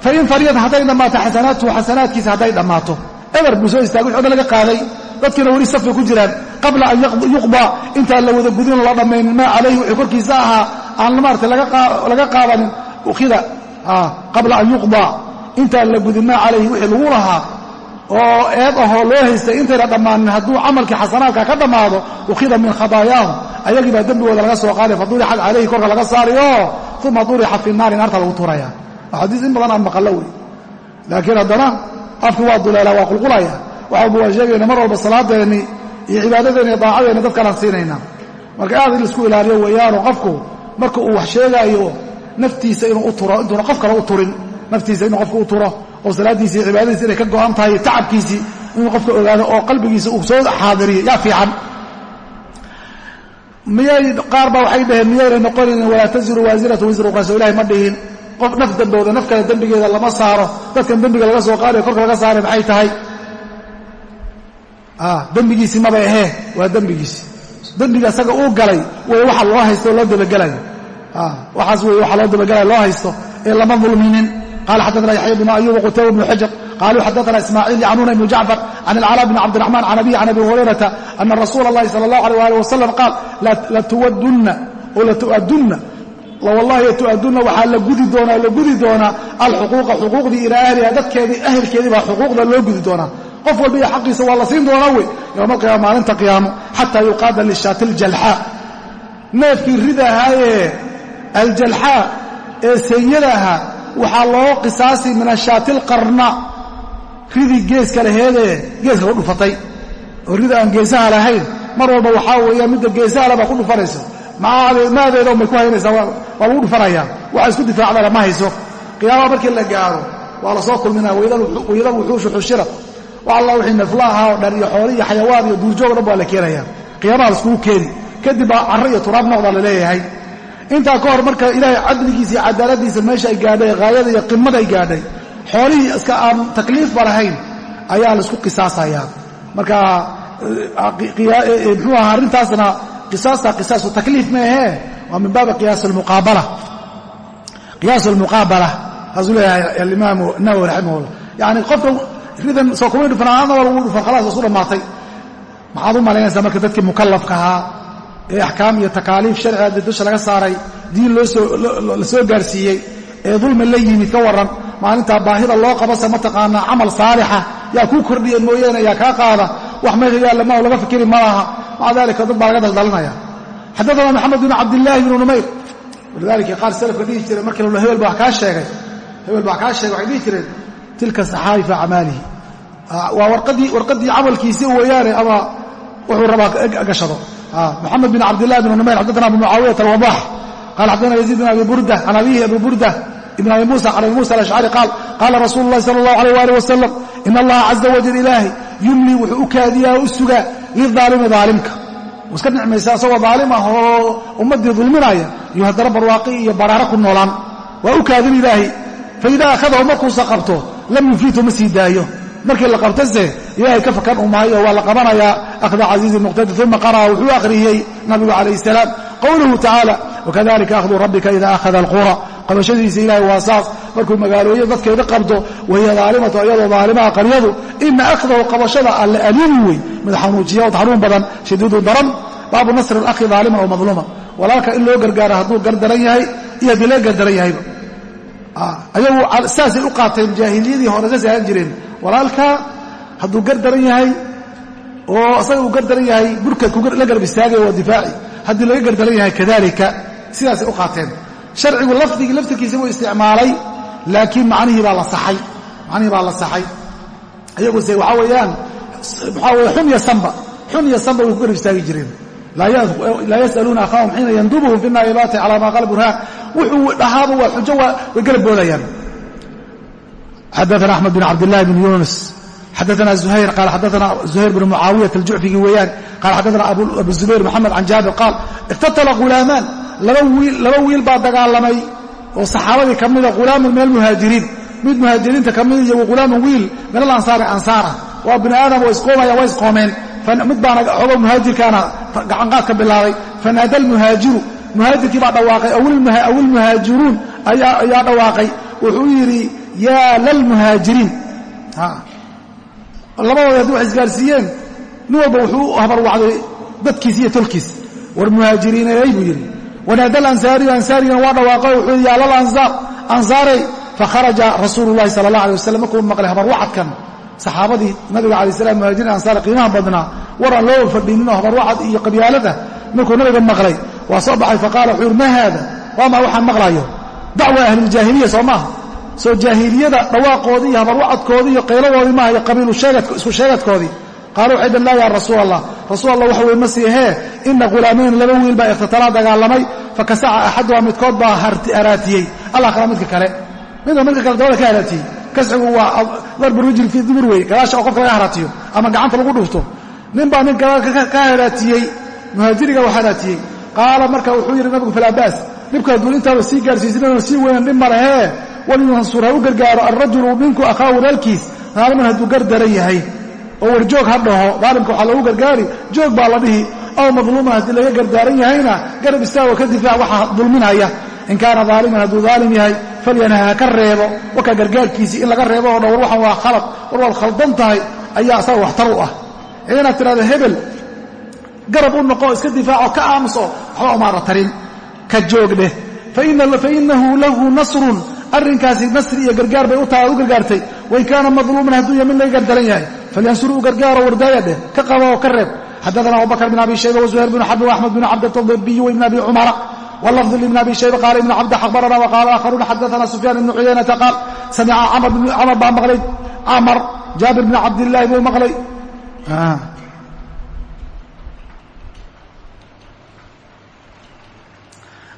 Speaker 1: Fain fariyad hadday dhammaato xasanaatuhu xasanaadkiisa hadday dhammaato eber buu soo istaagay wxooga laga qaaday dadkiina weli safay ku jiraan qabla an yuqda intaan la wada gudin la dhammaynin maa calayhi wixii korkiisa ahaa aan maarata laga qaadanin ukhida qabla an yuqda intaan la gudin maa calayhi wixii lagu lahaa oo eed ahoo loo haystay intayna dhammaanin hadduu camalkii xasanaadka ka dhammaado ukhida min khadaayaahum ayagii baa dembigooda laga soo qaaday fadurixat calayhi korka laga saarayo uma durixa fi naari naarta lagu tuuraya. Xadiis in badan aan maqallo wey. Laakiin haddana afki waa duleelaa waa qulqulaya waxaanbu waa sheegayna mar walba salaadeennii iyo cibaadadeenni iyo daacadeenni dadkaanaan siinayna. Marka aad in la isku ilaaliyo weeyaano qofku marka uu wax sheegaayo naftiisa inuu u turo intuuna qof kale u turin naftiisa inuu qofka u turo oo salaaddiisi iyo cibaadadiisi inay ka go'an tahay tacabkiisii inuu qofka ogaado oo qalbigiisa uu soo xaadiriyo yaa fiican. Miyay qaar baa waxay dhaheen miyaynay noqonaynin walaa taziru waasiratu wisra uqra soo ilahay ma dhihin qof naf dembowda naf kale dembigeeda lama saaro dadkan dembiga laga soo qaadayo korka laga saaray maxay tahay dembigiisii mabay ahee waa dembigiisi dembiga isaga uu galay way waxa loo haysto oo loo dabagelayo waxaas wey waxa loo dabagelaya loo haysto ee lama dulminin qala xaddaثna yaxya bn ayub qutayba bnu xajar qaluu xadaثna ismaaciil yacnuuna ibnu jacfar can alcalaa bn cabdiraxman can abihi can abi hurayrata ana rasuula اllahi salى اllahu alيh ali wasalam qaal latuwadunna oo latu'adunna wallahi latu'adunna waxaa la gudi doonaa la gudi doonaa alxuquuqa xuquuqdii ilaa ahliha dadkeedii ahelkeedii baa xuquuqda loo gudi doonaa. Qof walba iyo xaqiisa waa la siin doonaa wey yowma alqiyaama maalinta qiyaamo xataa yuqaada lishaati aljalxaa neefkii rida aljalxaa ee seeyada ahaa waxaa loo qisaasi min ashaati alqarna ridii geeska laheedee geeska ku dhufatay. Oo rida aan geesaha lahayn mar walba waxaa weeya midda geesaha le baa ku dhufanaysa maadeeda unbay ku haynaysaa waa lagu dhufanayaa. Waxa isku difaacdana ma hayso qiyaamaha markii la gaaro waa la soo kulminaya waydal wuxuushu xushirat wax alla wixii nafla ahaa oo dhan iyo xooli iyo xayawaan iyo duurjoog dhan baa la keenaya qiyaamaha laiskugu keeni. Kadib baa carro iyo turaab noqdaa la leeyahay. Intaa ka hor marka ilaahay cadligiisa iyo cadaaladiisa meesha ay gaadhay haayada iyo qimada ay gaadhay xoolihii iska aan takliifba lahayn ayaa la isku qisaasayaa. Marka muxuu ahaa arrintaasna qisaasta qisaasu takliif maahee waa min baabi qiyaas almuqaabala saasuu leeyahay alimaamu nawowi raximahullah. Yacni qofka ridan soo kumay dhufan ahaadna waa lagu dhufan khalaas isu dhammaatay maxaad u malaynaysaa marka dadkii mukallafka ahaa ee axkaam iyo takaaliif sharciga dusha laga saaray diin la soo gaarsiiyey ee dulmi la yimid ka warran maalintaa baahida loo qabase mataqaanaa camal saalixa yaa kuu kordhiya mooyaane yaa kaa qaada wax meesha yaalla ma laga fikiri ma laha maca dalika dad baa laga daldalinaya xadaana maxamed bn cabdillaahi bnu numayr walidaalika qaar salafka dhihi jireen markii la hebel baa kaa sheegay hebel baa kaa sheegay waxay dhihi jireen tilka saxaa'ifa acmaalihi waa warqaddii camalkiisii weeyaane ama wuxuu rabaa gashado محمد بن عبد الله بن نمير حدثنا أبو معاوية الوضاح قال حدثنا يزيد بن أبي بردة عن أبيه أبي بردة ابن أبي موسى عن أبي موسى الأشعري قال قال رسول yumli wuxuu u kaadiyaa u sugaa lilaalimi aalimka iska nicmaysa isagoo daalim ah oo ummaddii dulminaya iyo haddana barwaaqi iyo baraara ku noolaan. Waa u kaadin ilaahay. Faidaa akhadahu markuusa qabto lam yuflitu ma sii daayo. Markii la qabtase ilaahay ka fakan umahayo waa la qabanayaa akhda casiizi muqtadir uma qara'a wuxuu akhriyey nabigu calayh salaam. Qowluhu tacaala wakadalika ahdu rabbika ida akhada alqura qabashadiisa ilahay waa saas. Markuu magaalooyo dadkeeda qabto wahiya daalimatu iyadoo daalimaha qaryadu ina akhdahu qabashada alle aliimi wey mid xanuujiya xanuun badan shadiidu daran. Baabu nasri alakhi daaliman aw madluuman. Walaalka in loo gargaaro hadduu gardaran yahay iyo haddii laga gardaran yahayba. Ayagu saasay u qaateen jaahiliyadii hore ka saahan jireen. Walaalka hadduu gardaran yahay oo asaga uu gardaran yahay burka la garab istaagaya waa difaaci. Haddii laga gardaran yahay kadalika sidaasay u qaateen sharcigu lafdigii laftirkiisa wuu isticmaalay laakiin macnihii baa la saxay. Macnihii baa la saxay. Iyaguse waxaa weeyaan waxaa weye samba xun iyo samba way ku garab istaagi jireen laa yas'aluuna akhaahum xiina yandubuhum fi naa'ibaati calaa maa qaala burhaan wuxuu dhahaaba waa xujo way garab boodayaan xadaana axmed bin cabdillahi bn yunis xadaana zuhayr qaal xadaana zuhayr bn mucaawiyat aljucfigi weeyaan qaal xadaana abu zubayr moxamed can jaabir qaal ikhtatala ghulaamaan laba wiil baa dagaalamay oo saxaabadii ka mida ghulaamun min almuhaajiriin mid muhaajiriinta ka mid iyo ghulaamun wiil min alansaari ansaara. Waa bini aadam oo isqoomaya waa isqoomeen mid baana xogo muhaajirkaana gacanqaad ka bilaabay. Fanaada almuhaajiru muhaajirkii baa dhawaaqay awilmuhaajiruun ayaa dhawaaqay. Wuxuu yidhi yaa lalmuhaajiriin labadooda haddii wax isgaarsiiyeen nin walba wuxuu u habarwacday dadkiis iyo tolkiis. War muhaajiriinay buu yidhi wanaada alansaariyu ansaarigana waa dhawaaqay wuxuu yidhi yaa lalansaar ansaarey fakharaja rasuulu llahi sala allah alay wasalam markuu maqlay habarwacadkan saxaabadii nabiga alay salam muhajirin ansaar qiimaha badnaa war aan loo fadhiinin oo habarwacad iyo qabyaalada markuu nabiga maqlay waa soo baxay faqaala wuxuu yidhi ma haada? Waa maa waxaan maqlayo dacwa ahliiljaahiliya soo maaha. Soo jaahiliyada dhawaaqoodii iyo habarwacadkoodii iyo qayladoodii maaha iyo qabiilu isku sheegadkoodii qaala waxay dhan laa yaa rasuul allah rasuul allah waxa weye ma siihee ina ghulaamayn laba wiil baa ikhtitalaa dagaalamay fakasaca axaduha midkood baa haraatiyey alakhra midka kale midba midka kale dabada ka haraatiyey kascigu waa darbu rijl fii dubur wey gadaasha oo qofka laga haraatiyo ama gacanta lagu dhufto nin baa nin ka haraatiyey muhaajiriga u haraatiyey qaala marka wuxuu yidhi nabigu falaa baas dhibka hadduu intaaba sii gaarsiisinao sii weynan dhib ma lehee walyansur ha u gargaaro alrajulu minku akhaahu walaalkiis daaliman hadduu gardaran yahay oo warjoog ha dhaho daalimka waxaa loogu gargaari joog baa la dhihi. Aw madluuman haddii laga gardaaran yahayna garab istaago ka difaac waxa dulminaya. In kaana daaliman hadduu daalim yahay falyanha ha ka reebo wakaa gargaarkiisii in laga reebo oo dhan war waxan waa khalad. War waad khaldan tahay ayaa asaga waxtar u ah. Inaad tidhahdo hebel garab u noqo iska difaaco ka aamuso waxba umaara tarin ka joogdheh fainahu lahu nasrun arrinkaasi nasri iyo gargaar bay u tahay ad u gargaartay. Wain kaana madluuman hadduu yahay mid laga gardaran yahay. Falyansuru u gargaaro wardaaya dheh ka qaba oo ka reeb. Xadaana abubakr bn abi shayba wazuhayr bn xarbi axmed bn cabdatabiy waibn abi cumara. Wlafd ibn abi shayba qaala ibn cabd abarana waqaala aakharuun xadaana sufyaan ibnu cuyaynata qaal. Samica camar baa maqlay. Camar jaabir bn cabdilaahi buu maqlay. Ah.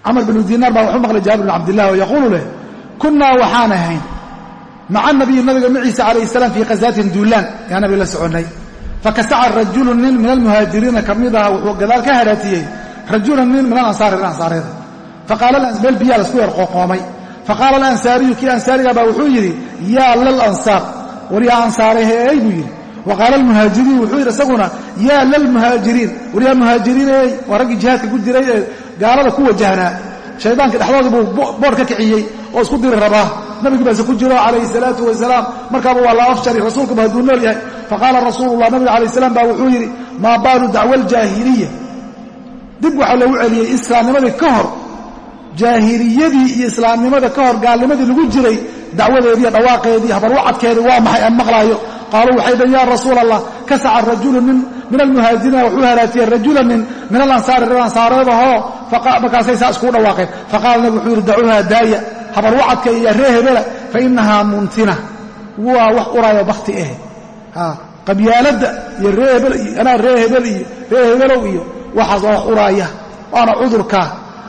Speaker 1: Camar bnu dinaar baa waxu maqlay jaabir bn cabdilah oo yaquulu leh kunaa waxaan ahayn maca nabiyi nabiga maciisa calayh salaam fii khazaatin duulaan. Yaa nabiga la soconnay fakasaca rajulu nin min almuhaajiriina ka mid aha wuxuu gadaal ka haraatiyey. Rajulan nin min alansaari nin ansaareeda meel biyaa lasku yar qooqoomay faqaala alansaariyu kii ansaariga baa wuxuu yidhi yaa lalansaar war yaa ansaareheey buu yidhi. Wa qaala almuhaajiriin wuxuu yidhi isaguna yaa lalmuhaajiriin war yaa muhaajiriineey waa raggii jihaadka ku jiray ee gaalada ku wajahnaa shaydaanka dhexdooda buu boor ka kiciyey oo isku diri rabaa. Nabigi baase ku jiro calayhi salaatu wasalaam markaaba waa la afjari rasuulkaba hadduu nool yahay. Faqaala rasuulullah nabiga calayh salaam baa wuxuu yidhi maa baalu dacwa aljaahiliya dib waxaa loogu celiyey islaamnimadii ka hor. Jaahiliyadii iyo islaamnimada ka hor gaalnimadii lagu jiray dacwadeediiyo dhawaaqeedii habarwacadkeedii waa maxay aan maqlaayo? Qaaluu waxay dhaheen yaa rasuul allah kasaca rajulu min almuhaajiriina wuxuu halaatiyey rajula nin min alansaari reer ansaareedahoo markaasay saa iskugu dhawaaqeen. Faqaala nabi wuxuu yidhi dacuuha daaya habarwacadka iyo ree hebela fa inahaa muntina. Waa wax uraayo bakti eh. Qabyaaladda iyo anaa ree hebel iyo ree hebelow iyo waxaas waa wax uraaya. Waana cudurka.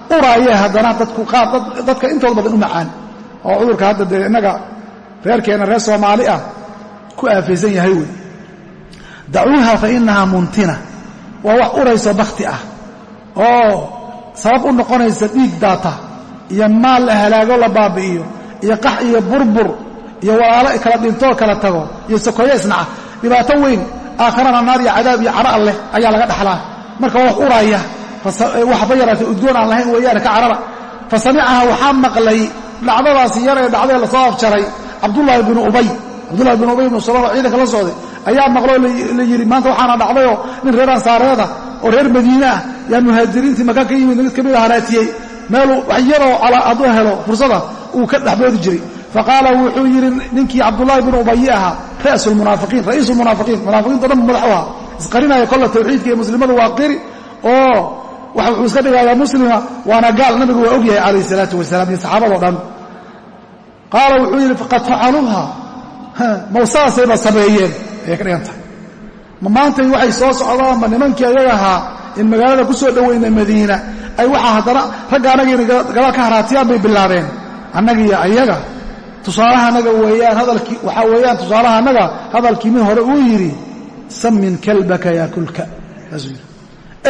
Speaker 1: Uraaye haddana dadku qaar dadka intooda badan u macaan. Oo cudurka hadda dee innaga reerkeenna reer soomaali ah ku aafaysan yahay wey. Dacuuha fa inahaa muntina. Waa wax urayso bakti ah. Oo sabab u noqonaysa dhiig daata iyo maal la halaago la baabi'iyo iyo qax iyo burbur iyo walaalo kala dhintoo kala tago iyo sokoyo isnaca dhibaato weyn aakharana naar iyo cadaab iyo caro alleh ayaa laga dhaxlaa. Marka wax uraaya waxba yaraatay udgoon aan lahayn weeyaane ka carara fa samicaha waxaa maqlay dhacdadaasi yar ee dhacdee la soo afjaray cabdullaahi binu ubay. Cabdullahi binu ubay bnu salama ciidanka la socday ayaa maqloo la yidhi maanta waxaana dhacdayoo nin reer ansaareeda oo reer madiine ah yaa muhaajiriintii maka ka yimid mid ka mida haraatiyey wax yaroo hadduu helo fursada uu ka dhexboodi jiray. Faqaala wuxuu yidhi ninkii cabdullaahi binu ubayi ahaa ra's munaafiqiin ra'iisu munaafiqiin munaafiqiinto dhan madax u ahaa isqarinaya kolla tawxiidka iyo muslimadu waa qiri oo wuxuu iska dhigayaa muslima waana gaal nabigu waa og yahay calayh salaatu wasalaam iyo saxaabadoo dhan. Qaala wuxuu yidhi faqad facaluuha mawsaasayba sameeyeen? Ayay ka dhigan tahay. Ma maantay waxay soo socdaan ma nimankii ayaga ahaa in magaalada ku soo dhoweyna madiina ay waxaa haddana ragga annagiina gadaal ka haraatiyaan bay bilaabeen. Annagiiyo ayaga tusaalaha annaga weeyaan hadalkii waxaa weeyaan tusaalaha annaga hadalkii min hore uu yidhi samin kalbaka yaakulka saasuu yidhi.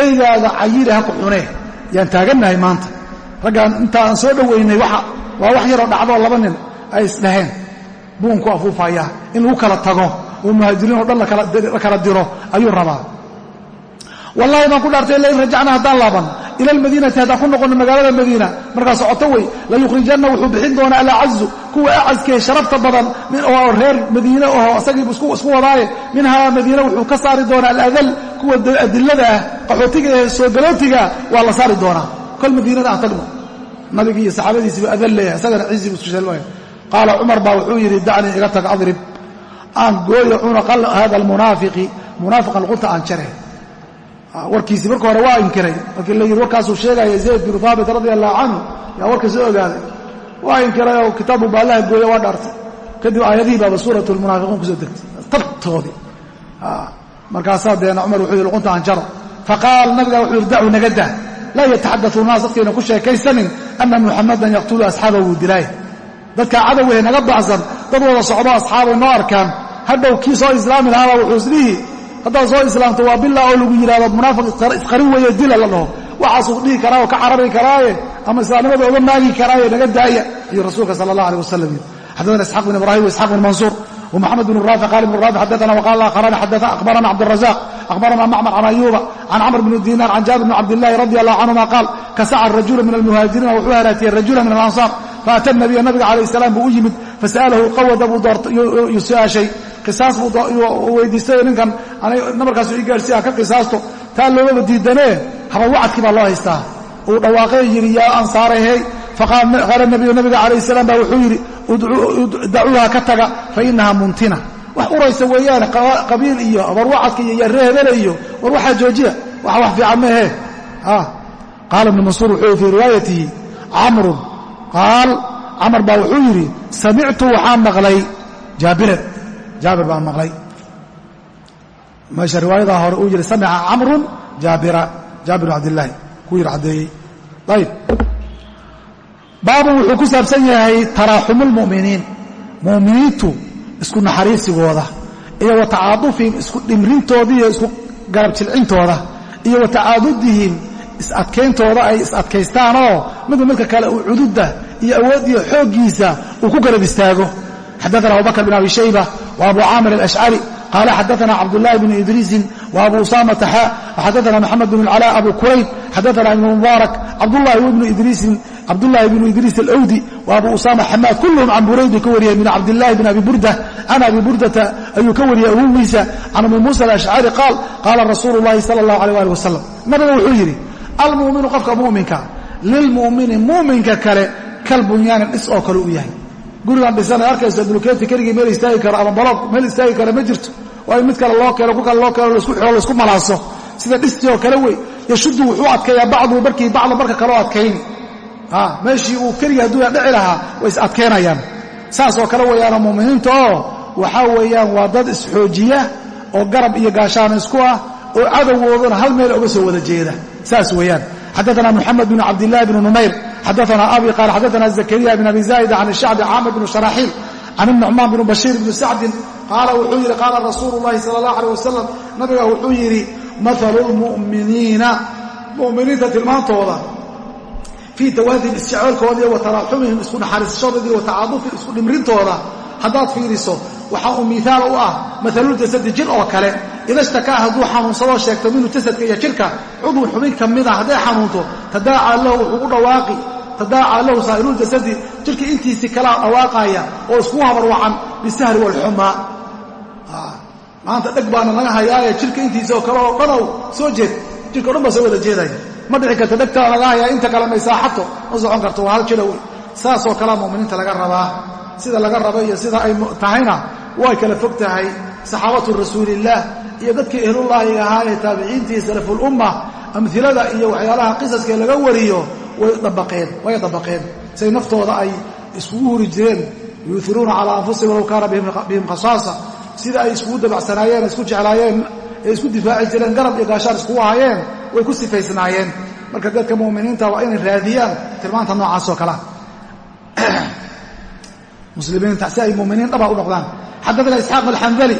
Speaker 1: Eygaada cayile ha ku cunee yaan taagannahay maanta. Raggaan intaan soo dhowaynay waa wax yaroo dhacdoo laba nin ay isdhaheen buunku afuufayaa in lagu kala tago oo muhaajiriin oo dhan la kala diro ayuu rabaa wallahi baan ku dhaartay lain rajacna haddaan laaban. Ila almadiinati haddaan ku noqonno magaalada madiina. Markaa socoto wey layukhrijanna wuxuu bixin doonaa alacazu kuwa acaskee sharafta badan oo reer madiine oo isagiibu isku wadaaye. Minhaa madiine wuxuu ka saari doonaa aladal kuwa adilada ah qaxootiga ee soo galootigaa waa la saari doonaa. Kol madiinada aan tagno nabigii iyo saxaabadiisiibu adal leeyahay isagana cizibu isku shalmaya qaala cumar baa wuxuu yidhi dacnii iga tag adrib. Aan gooyo cunuqa hada almunaafiqi munaafiqan luqunta aan jare warkiisii marka hore waa inkiray. Markii la yidhi warkaasuu sheegaya zayd binu haabit radia allahu canhu yaa warka ogaaday. Waa inkiray oo kitaabu baallaha gooya waa dhaartay. Kadib aayadihii baaba suurat lmunaafiqiin ku soo degtay. Tabtoodii. Markaasaa deena cumar wuxuu yidhi luqunta aan jaro. Faqaal nabigaa wuxuu yidhi dacu naga dah. Laa yataxadau naas dadkayna ku sheekaysanin ana muxamadan yaqtulu asxaabahu dilaay dadkaa cadowgahe naga baxsan dad wada socdo asxaabay noo arkaan hadhow kii soo islaami lahaabaa wuxuu isdhihi haddaad soo islaamto waa bilaa oo lagu yidhahdo munaafiq isqarin weeye dila la dhaho waxaasuu dhihi karaa oo ka carari karaaye ama islaamnimada oga maagi karaaye naga daaya ayuu rasuulka sala allah aleh wasalam yidhi xaddaana isxaaq bin ibrahim waisxaaq bin mansuur ومحمد بن الرافع قال ابن الرافع حدثنا وقال الآخران حدث أخبرنا عبد الرزاق أخبرنا معمر عن أيوب عن عمرو بن دينار عن جابر بن عبد الله رضي الله عنهما قال كسع الرجل من المهاجرين وحوها راتي الرجل من الأنصار فأتى النبي النبي عليه السلام بuu u yimid فسأله qawda buu su-aashay qisaas buu weydiistay ninkan nabarkaasu i gaarhsiiya ka qisaasto taa loogaba diidanee? Habawacadkii baa loo haystaa. Uu dhawaaqay yidhi yaa ansaarahey faqaala nabiyu nabiga calayh salaam baa wuxuu yidhi dacuuha ka taga fa inaha muntina. Wax uraysa weeyaan qabiil iyo abarwacadka iyo yarre hebele iyo war waxaa joojiya waxa wax fiican meehe qaala ibnu mansuur wuxuu fii riwaayatihi camrun. Qaal camar baa wuxuu yidhi samictu waxaan maqlay jaabiran jaabir baan maqlay. Meesha riwaayadaa hore uu yidhi samica camrun jaabira. Jaabir bn cabdillaahi ku yidhi caddeeyey. Ayb baabun wuxuu ku saabsan yahay taraaxumulmu'miniin mu'miniintu isku naxariisigooda iyo wa tacaadufihim isku dhimrintooda iyo isku garab jilcintooda iyo wa tacaadudihim is-adkayntooda ay is-adkaystaanoo midba midka kale uu cududda iyo awooddiiyo xooggiisa uu ku garab istaago. Xadaana abubakr bn abi shayba wa abu caamir alashcari qaala xadaana cabdullahi bnu idriisin wa abu usaamata xa waxadaana maxamed bn اlcala abu kurayb ibnu idriisin cabdullahi bnu idriis alawdi wa abu usama xamaad kulluhum can burayd buu ka wariyay min cabdillahi bn abi burda can abi burdata ayuu ka wariyey awogiisa can abi muusa alashcari qaal qaala rasuulu llahi sala allahu alيh ali wasalam nabiga wuxuu yidhi almu'minu qofka mu'minka lilmu'mini mu'minka kale kal bunyaanin dhis oo kale u yahay gurigan dhisana arkayso dulkeeti keligii meel istaagi karo ama baloog meel istaagi kara ma jirto. Waa in mid kale loo keeno ku kale loo keeno la isku xiro la isku malaaso. Sida dhistii oo kale wey yashuddu wuxuu adkeeyaa bacduu barkii bacda marka kaleo adkayni meeshii uu keligii hadduu dhici lahaa way is adkaynayaan saasoo kale weeyaanoo mu'miniinta oo waxaa weeyaan waa dad isxoojiya oo garab iyo gaashaan isku ah oo cadowgoodana hal meel oga soo wada jeeda. Saas weeyaan. Xadaana muxamed bn cabdillahi bn numayr xadaana abi qaal xadaana zakariya bn abi zaa'ida can shacbi caamir bn sharaxiil can nucmaan bn bashiir bni sacdin qaala wuxuu yidhi qaala rasuulu llahi sala allah aleh wasalam nabiga wuxuu yidhi maalu lmu'miniina mu'miniinta tilmaantooda fii tawaadihim isjeceelkooda iyo wa taraaxumihim isku naxariisashadooda iyo wa tacaadufihim isku dhimrintooda haddaad fiiriso waxaa uu miihaal u ah maaluljasadi jir oo kale. Ida shtakaa hadduu xanuunsadoo sheegto minhu jasadka iyo jirka cudw xubin ka mida hadday xanuunto tadaacaa lahu wuxuu u dhawaaqi tadaacaa lahu saa'iruljasadi jirka intiisii kalaa dhawaaqaya oo iskugu habarwacan bisahri walxumaa maanta dheg baana laga hayaaye jirka intiisa oo kale oo dhanow soo jeed jirka o dhan baa soo wada jeedaya. Ma dhici karta dhegtaa laga hayaa inta kale may saaxato ma socon karto waa hal jira wey. Saasoo kalea mu'miniinta laga rabaa sida laga raba iyo sida ay tahayna way kala fog tahay. Saxaabatu rasuulillaah iyo dadkii ehlullaahiga ahaa ee taabiciintii salafulumma amhilada iyo waxyaalaha qisaskae laga wariyo way dabaqeen say naftooda ay iskugu huri jireen. Yuuhiruuna calaa anfusihim walow kaana bihim khasaasa. Sida ay iskugu dabacsanaayeen isku jeclaayeen ee isku difaaci jireen garab iyo gaashaan iskugu ahayeen way ku sifaysnaayeen. Marka dadka mu'miniinta waa inay raadiyaan tilmaanta noocaasoo kalea muslimiinta si ay muminiin dhaba u noqdaan xadaana isxaaq alxandali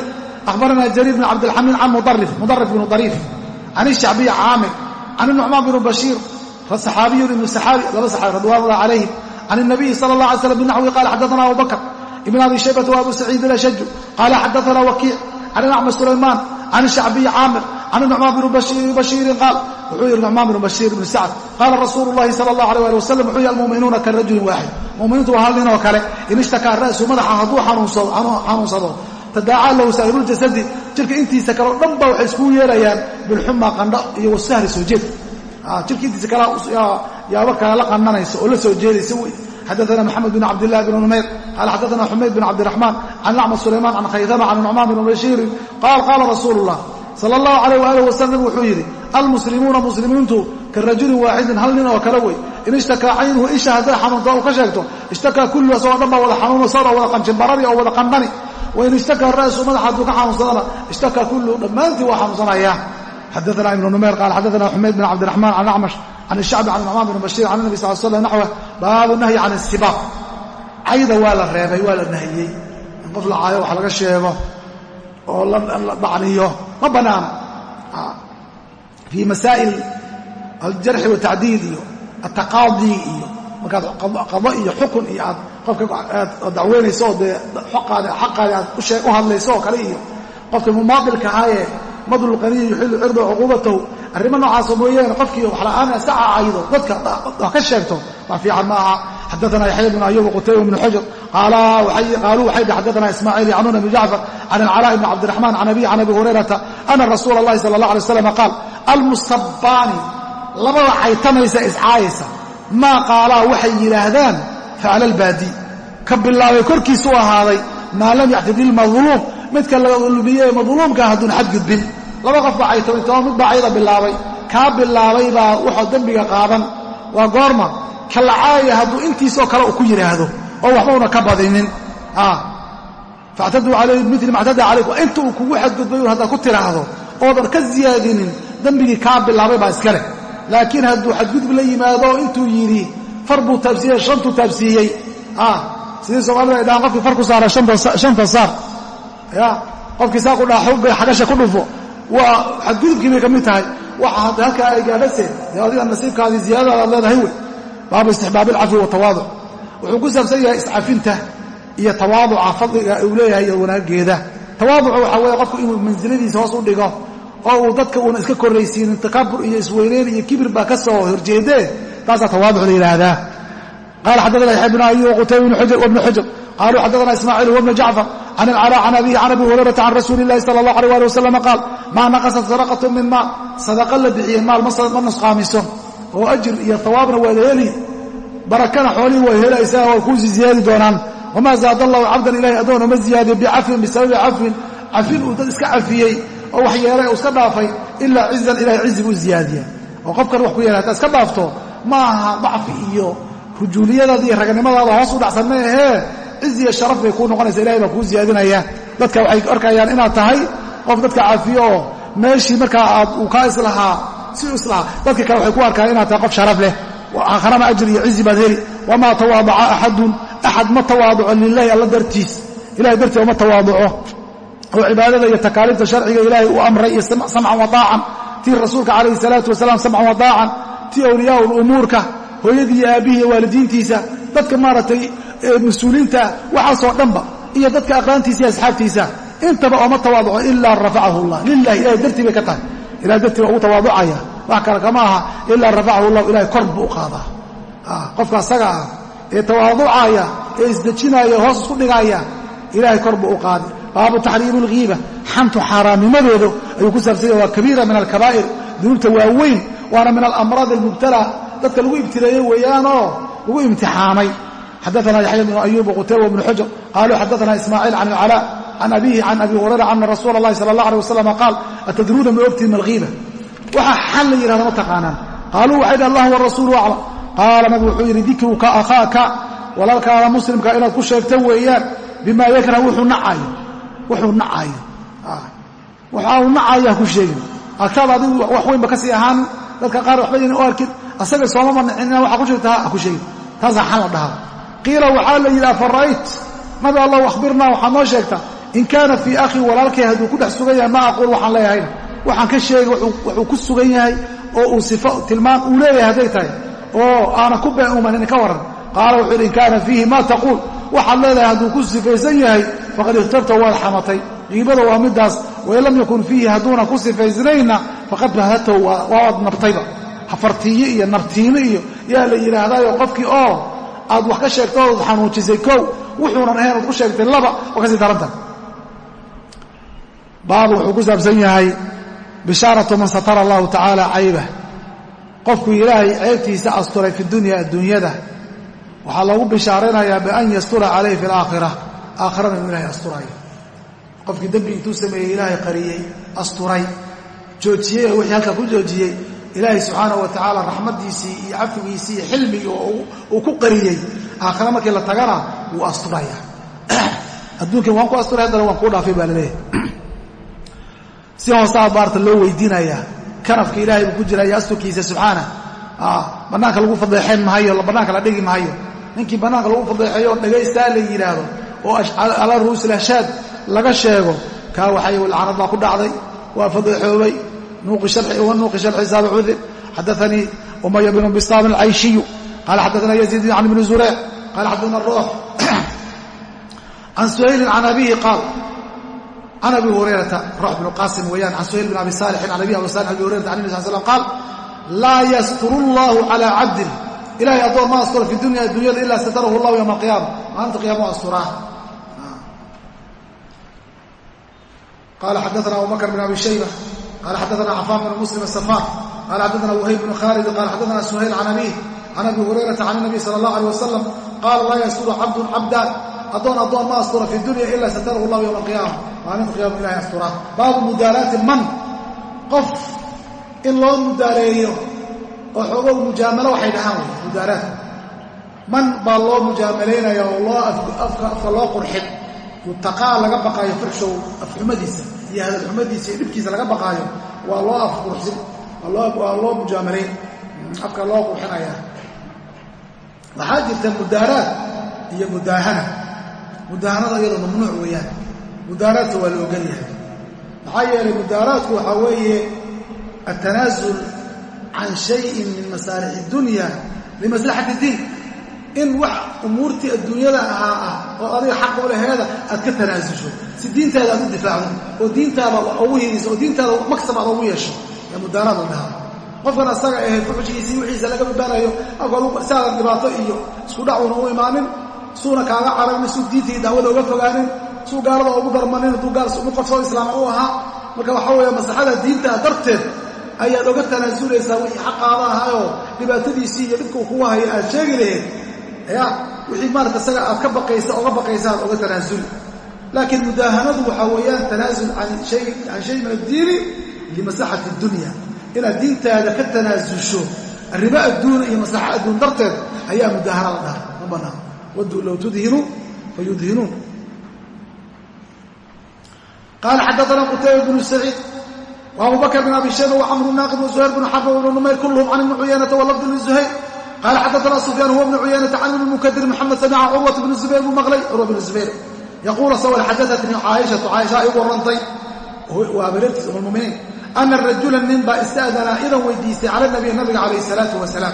Speaker 1: akhbarana jariir bn cabdilxamiid can mudarif mudarif bnu dariif can ishacbiy caamir can nucmaan bn bashiir saxaabiyun ibnu saxaabi laba saxaabi radwan allah calayhim can الnabiyi sala اllah alay slam binaxwi qala xadaana abu bakr ibn abi shaybata wa abu saciid ilashaju qala xadaana wakiic can acmash sulaymaan can ishacbiy caamir can nucmaan bn bashiirin qaal wuxuu yidhi nucmaan bnu bashiir ibnu sacd qaala rasuulu llahi sala allah alيh ali wasalam wuxuu yihi almu'minuuna ka rajulin waaxid. Mu'miniintu waa hal nin oo kale in ishtakaa ra'su madaxa hadduu xanuunsado tadaacaa lahu saa'iruljasadi jirka intiisa kale o dhan ba waxay iskugu yeelayaan bilxuma qandho iyo wasahri soo jeed. Jirka intiisa kale yaaba kale la qananaysa oo la soo jeedaysa wey xadaana maxamed bn cabdillahi bn numayr qaala xadaana xumayd bn cabdiraxmaan can acmad sulaymaan can khaydama can nucmaan bn bashiirin qaal qaala rasuulu llah sala allahu alayh waalih wasalam wuxuu yidhi almuslimuuna muslimiintu ka rajulin waaxidin hal nin oo kale wey. In ishtakaa caynuhu isha hadday xanuunta u ka sheegto ishtakaa kullu asagoo dhan baa wada xanuunasao wada qanjinbarari oo wada qandhani. Wain ishtakaa ra'su madaxa hadduu ka xanuunsadana ishtakaa kullu dhammaantii waa xanuunsanaya. Xadaana ibnu numayr qaal xadaana xumayd bin cabdiraxmaan can acmash can ishacbi can nucmaan bn bashiir can nabi sal slam naxwa baabu nahyi can isibaaq cayda waa la reebay waa la nahiyey. In qof la caayo wax laga sheego oo la dhacniyo ma bannaana fii masaa'il aljarxi watacdiid iyo ataqaadi iyo markaad qado iyo xukun iyo aad qofka dacweynayso oo dee xaqaadi aad u hadlayso oo kale iyo qofka mumaadilka ahaaye madlulqaniyi yuxilu cirda cuquubatahu arrimo noocaasoo mooyaane qofkii wax la'aan iska cacaydo dadka wax ka sheegto wax fiican ma aha xadaana yaxya bn ayub qutayba bn xujr qaaluu waxay dhi xadaana ismaaciil yacnuun bn jacfar can alcalaa bn cabdiraxmaan can abiy can abi hurayrata ana rasuula اllahi sala اllah alay slam qaal almustabbaani labada caytamaysa iscaayaysa maa qaalaa waxay yidhaahdaan facala albaadi ka bilaabay korkiisu ahaaday maa lam yactidi lmadluum midka la ulmiye madluumka hadduun xadgudbin laba qof baa caytamay mid baa cayada bilaabay. Kaa bilaabay baa wuxuu dembiga qaadan. Waa goorma. Ka lacaaya hadduu intiisoo kale uu ku yidhaahdo oo waxba una ka badinin. Factaduu calayhi bimili ma ctada calaykum inta uu kugu xadgudbay haddaad ku tidhaahdo oodan ka siyaadinin dembigii kaa bilaabay baa iska leh. Laakiin hadduu xadgudub la yimaado intuu yidhi far buu taabsiiyey shantuu taabsiiyey. Sidii soomaalida ay dhahaan qofkii far ku saara shanta saar. Qofkii saa ku dhaha xooga xagasha ku dhufo. Waa xadgudubkii bay ka mid tahay. Waxa hadda halkaa ay gaadhase dee adiga nasiibkaadii ziyaadadaad aad leedahay wey. Baabu istixbaabi alcafwi watawaaduc wuxuu ku saabsan yahay iscafinta iyo tawaaduca fadliga uu leeyahay iyo wanaageeda. Tawaaduca waxaa weeye qofku inuu mansiladiisa hoos u dhigo oo uu dadka uuna iska korraysiinin takabur iyo isweyneyn iyo kibir baa ka soo horjeedee taasaa tawaaduc la yidhaahdaa. Qala xaddaana yaxya bn ayub qutayba wbnu xujr qaluu xaddaana ismaaciil wbnu jacfar can alcalaa can abihi can abi hurayrata can rasuuli illahi sala allah alيh ali wasalam qaal maa naqasat sadaqatu min maal sadaqa la bixiye maal ma nusqaamiso. Oo ajir iyo hawaabna waad heli. Barakana xoolihii way helaysaa way kuu ziyaadi doonaan. Wamaa zaada allahu cabdan ilahay addoon uma ziyaadiyo bicafwin bisababi cafwin cafin uu dad iska cafiyey oo wax yeelay oo iska dhaafay ilaa cizan ilahay cizi buu ziyaadiya. Oo qofkan wax ku yeelay haddaad iska dhaafto ma aha dacfi iyo rujuuliyadaada iyo raganimadaada hoos u dhacsan ma ahee cizi iyo sharaf bay kuu noqonaysa ilahay baa kuu ziyaadinaya. Dadka waxay arkayaan inaad tahay qof dadka cafiyo oo meeshii markaa aad uu kaa islahaa si u islahaa dadka kale waxay ku arkaan inaad tahay qof sharaf leh. Aakharana ajir iyo cizi baad heli. Wamaa tawaadaca axadun axad ma tawaaduco lilahi alla dartiis. Ilahay dartii uma tawaaduco oo cibaadada iyo takaaliifta sharciga ilaahay uu amray iyo samcan wadaacan. Tii rasuulka calayhi salaatu wasalaam samcan wadaacan tii awliyaa lumuurka hooyadii iyo aabbihii iyo waalidiintiisa dadka maaragtay mas'uuliinta waxaasoo dhanba iyo dadka aqraantiisa iyo asxaabtiisa. Intaba ooma tawaaduco ilaa rafacahu allah lilahi ilahay dartii bay ka tahay. Ilahay dartii baa ugu tawaaducaya. Wax kale kama aha ilaa rafacahu llahu ilahay kor buu u qaadaa. Qofka asaga ah ee tawaaducaya ee isdejinaya hoos isku dhigaya ilahay kor buu u qaadi baabu taxriimu lghiiba xantu xaaraamnimadeedu ayuu ku saabsanya waa kabiira min alkabaa'ir dunuubta waaweyn waana min alamraad almubtala. Dadka lagu ibtileeyey weeyaanoo lagu imtixaamay xadaana yaxya bnu ayub qutayba bnu xujr qaaluu xadaana ismaaciil can alcalaa can abihi can abi hurayra ana rasuula اllahi sala allah alيh wasalam qaal atadruuna ma ogtihin malghiiba waxaa xal la yidhahda ma taqaanaan. Qaaluu waxay dhi allah warasuulu aclam. Qaala nabigu wuxuu yidhi dikruka akhaaka walaalkaada muslimka inaad ku sheegta weeyaan bima yakrah wuxuu nacayo wuxuu nacayo waxa uu nacayo ha ku sheegin. Agtaada adigu wax weynba ka sii ahaanin dadka qaar waxba ynan u arkin asaga sooma manacin waxaa ku sheegta ha ku sheegin. Taasaa xal la dhahaa. Qiila waxaa la yidhi afara'ayt nabi allah akhbirnaa waxaad noo sheegta in kaana fii akhii walaalkay hadduu ku dhex sugan yahay ma aquul waxaan leeyahayna waxaan ka sheegay wuxuu ku sugan yahay oo uu sifo tilmaam uu leeyahay hadday tahay. Oo aana ku been umanin ka waran. Qaala wuxuu yidhi in kaana fiihi ma taquul waxaad leedahay hadduu ku sifaysan yahay faqad ikhtarta waad xamatay. Qiibada waa middaas wain lam yakun fiihi hadduuna ku sifaysnayna faqad bahataw waad nabtayba. Hafartiiyo iyo nabtiino iyo yaa la yidhaahdaayo qofkii oo aad wax ka sheegto ood xanuujisay kow wuxuunan ahayn ood ku sheegtay laba waa ka sii daranta baabu wuxuu ku saabsan yahay bishaaratu man satara allahu tacaala caybah qofkuu ilaahay ceebtiisa asturay fi dunya adduunyada waxaa loogu bishaaraynayaa bian yastura calayhi fi alaakhira aakhirana inuu ilahay asturayo qofkii dembi intuu sameeyey ilaahay qariyey asturay. Joojiyey oo wixii halkaa ku joojiyey. Ilaahay subxaanahu wa tacaala iyo cafigiisii iyo xilmigii oo uu ku qariyey. Aakhira markii la tagana wuu asturaya adduunkan waan ku asturay haddana waan kuu dhaafay baa la leeyahay si hoosaa baarta loo weydiinayaa kanafka ilaahay buu ku jiraya asturkiisa subxaana. Bannaanka lagu fadeexayn mahayo bannaanka la dhigi mahayo ninkii bannaanka lagu fadeexeeyo oo dhagaystaa la yidhaahdo oo ala ruusil hashaad laga sheego kaa waxay lcanad baa ku dhacday waa fadeexoobay nuuqi sharxi saaba cudir xadaanii umaya bnu bistaam alcayshiyu qaala xadaana yaziid can ibni zureyc qaala xadaana ruux. Can suhaylin can abihi qaal can abi hurayrata ruux bnu qaasim weeyaan can suhayl bn abi saalixin can abihi abu salix abi hurayrata can nabi sal slam qaal laa yasturu allahu calaa cabdin ilahay addoon ma asturo fi dunya adduunyada ilaa satarahu allahu yowma alqiyaama maalinta qiyama u asturaa qala xadaana abu bakr bn abi shayba qala xadaana cafaan bn muslim asafar qaala xaddaana wahayb bnu khaalid qaala xaddaana suhayl can abiih can abi hurayrata can nabiy sala allah alay wasalam qaala laa yasturu cabdun cabdaan addoon addoon ma astura fi dunya ilaa satarahu llahu yowma alqiyaama maalinta qiyama ilahay asturaa baabu mudaalaati man. Qof in loo mudaaleeyo oo xoogow mujaamalo waxay dhahaan wey mudaalaat man baa loo mujaamalaynaya oo loo afka loo qurxin. Mutaqaa laga baqaayo fuxshow afxumadiisa iyo hadalxumadiisa iyo dhibkiisa laga baqaayo waa loo afqurxin waa loo mujaamalayn. Afka loo qurxinaya. Waxaa jirta mudaaraad iyo mudaahana. Mudaahanada iyadoo mamnuuc weeyaan. Mudaaraadka waa la ogol yahay. Maxaa yeelay mudaaraadku waxaa weeye altanaasul can shayin min masaalix اdunya limaslaxati diin. In wax umuurtii adduunyada ahaa ah oo adiga xaqa ulaheeda aad ka tanaasusho si diintaada aad u difaacdo oo diintaada ugu hidayso oo diintaada maksab aad ugu yeesho yaa mudaaraad la dhahaa. Qofkan asaga ahayd fuxushigiisii wixiisa laga badbaanayo saadan dhibaato iyo isku dhacuuna u imaanin suuna kaaga cararin suu diintii dacwada uga fogaanin suu gaalada ugu darmanin hadduu gaal qof soo islaama u ahaa marka waxaa weeye maslaxada diinta darteed ayaad oga tanaasulaysaa wixii xaqaada ahaayoo dhibaatadiisii iyo dhibka uu kugu hayo aad sheegi lahayd ya wixii maarata isaga aad ka baqaysa oga baqaysa aad oga tanaasuli. Laakiin mudaahanadu waxaa weeyaan tanaasul can shay min addiini limaslaxati addunya. Inaad diintaada ka tanaasusho arrimo adduun iyo maslaxa adduun darteed ayaa mudaahana la dhaha ma bannaan wadduu low tudhinu fayudhinuun qaala xaddaana qutayba bnu saciid وأبو بكر بن أبي شيبة وعمر الناقد وزهير بن حرب وابن نمير كلهم عن ابن عيينة واللفظ بن زهير قال حدثنا سفيان هو ابن عيينة عن ابن المكدر محمد سمع عروة بن الزبير بن مغلي عروة بن الزبير يقول سوى حدثتني عائشة عائشة يقول رنطي وابررت أم المؤمنين أن الرجل ننبا استأذن إذا ويديستي على النبي النبي عليه الصلاة والسلام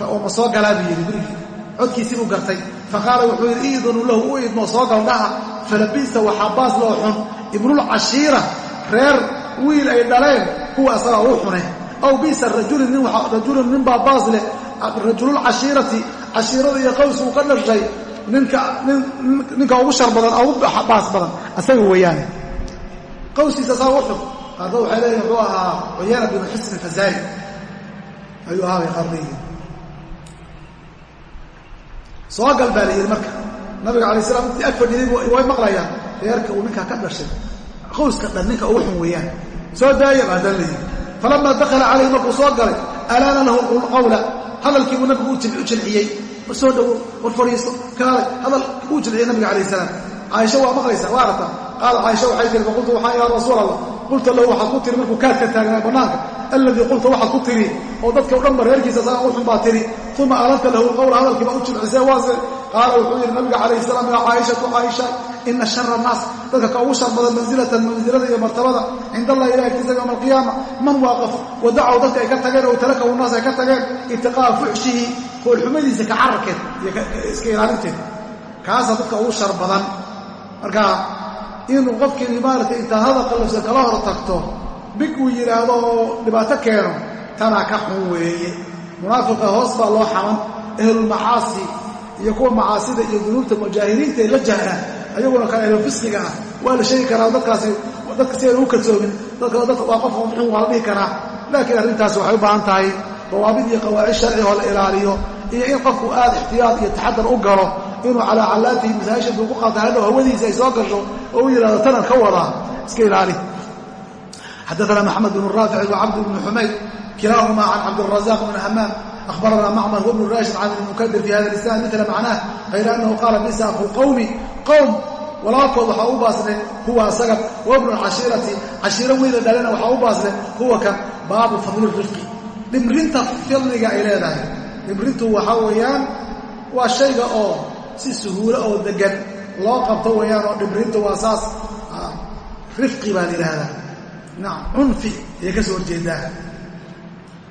Speaker 1: فأم صوق لا بيري بريك عدكي سيبو قرتي فقال وحوير إيذن له إيذ مصوق لها فلبيست وحباس له ابن العشيرة رير wiil ay dhaleen kuwa asaga u xune aw bisa rajulin nin baa baas leh. Rajululcashiirati cashiirada iyo qaws uu ka dhashay ninka ugu shar badan ugu baas badan asaga weeyaane. Qawskiisa asaga u xun. Qaarkood waxay leeyihiin wuxuu ahaa cuyaana binu xisn fazaari. Ayuu ahaa bay soo gal baa la yidhi marka. Nabiga alay slam intii ag fadhiday way maqlayaan. Reerka uu ninkaa ka dhashay. Qawska dhan ninka ugu xun weeyaan soo daaya baadaan leeyihi falamaa dakhala calayhi markuu soo galay alaana lahu qawla hadalkiibuu nabigu u jilciyey. War soo dhowo war fadhiiso kaalay hadal uu jilciyey nabiga calayh salaam. Caaisha waa maqlaysaa waa aragtaa? Qaala caaisha waxay tiri faqultu waxaan yaa rasuul allah qulta lahu waxaad ku tiri markuu kaadka taagnaa bannaanka alladii qulta waxaad ku tiri oo dadka o dhanba reerkiisa saga u baa tiri uma aalanta lahu qawla hadalkii baa u jilcisee waase qaala wuxuu yidhi nabiga calayh salaam yaa caaishatu caaisha ina shara annaas dadka ka ugu shar badan mansilatan mansilada iyo martabada cinda allahi ilahi agtiisa yowma alqiyaama man waaqaf wadacow dadka ay ka tageen oo talakahu naas ay ka tageen itiqaa'a fuxshihi koolxumadiisa ka cararkeed iyo iska ilaalinteed kaasaa dadka ugu shar badan marka inuu qofkii maaragtay intaad hadal qallafsan kala hor tagto big uu yidhaahdo oo dhibaato keeno tanaa ka xun weeye munaafiqa hoos baa loo xaman ahlulmacaasi iyo kuwa macaasida iyo dunuubta mujaahiriinta ee la jahra ayaguna kan ahlu fisqiga ah. Waa la sheegi karaa dadkaasi dadka si aynu u kadsoomin waa qofku muxuu waa la dhihi karaa. Laakiin arrintaasi waxay u baahan tahay dawaabid iyo qawaacid sharcigoo la ilaaliyo iyo in qofku aad ixtiyaad iyo taxadar u galo inuu calaa callaatihi masaajisha duu ku qaatahadhow hawadiisa ay soo gasho oo u yidhahdo tanan ka wadaa iska ilaali. Xadaana maxamed bn raafic wacabd bn xumayd kilaahumaa can cabdirazaaq bn hamaam ahbaranaa macmar wbnu raashid can ibn mukadir fi hada lisan mila macnaah hayra anahu qaala bisa aqulqowmi qowm walaalkood waxaa u baasne huwa asaga. Wa bnu cashiirati cashiiro weyda dhalena waxaa u baasne huwa kan baabu fadlirifqi dhimrinta fadliga ay leedahay. Dhimrintu waxaa weeyaan waa shayga oo si suhuulo oo degan loo qabto weeyaan oo dhimrinta waa saas ah, rifqi baa la yidhaahdaa nacam cunfi ayay ka soo horjeedaa.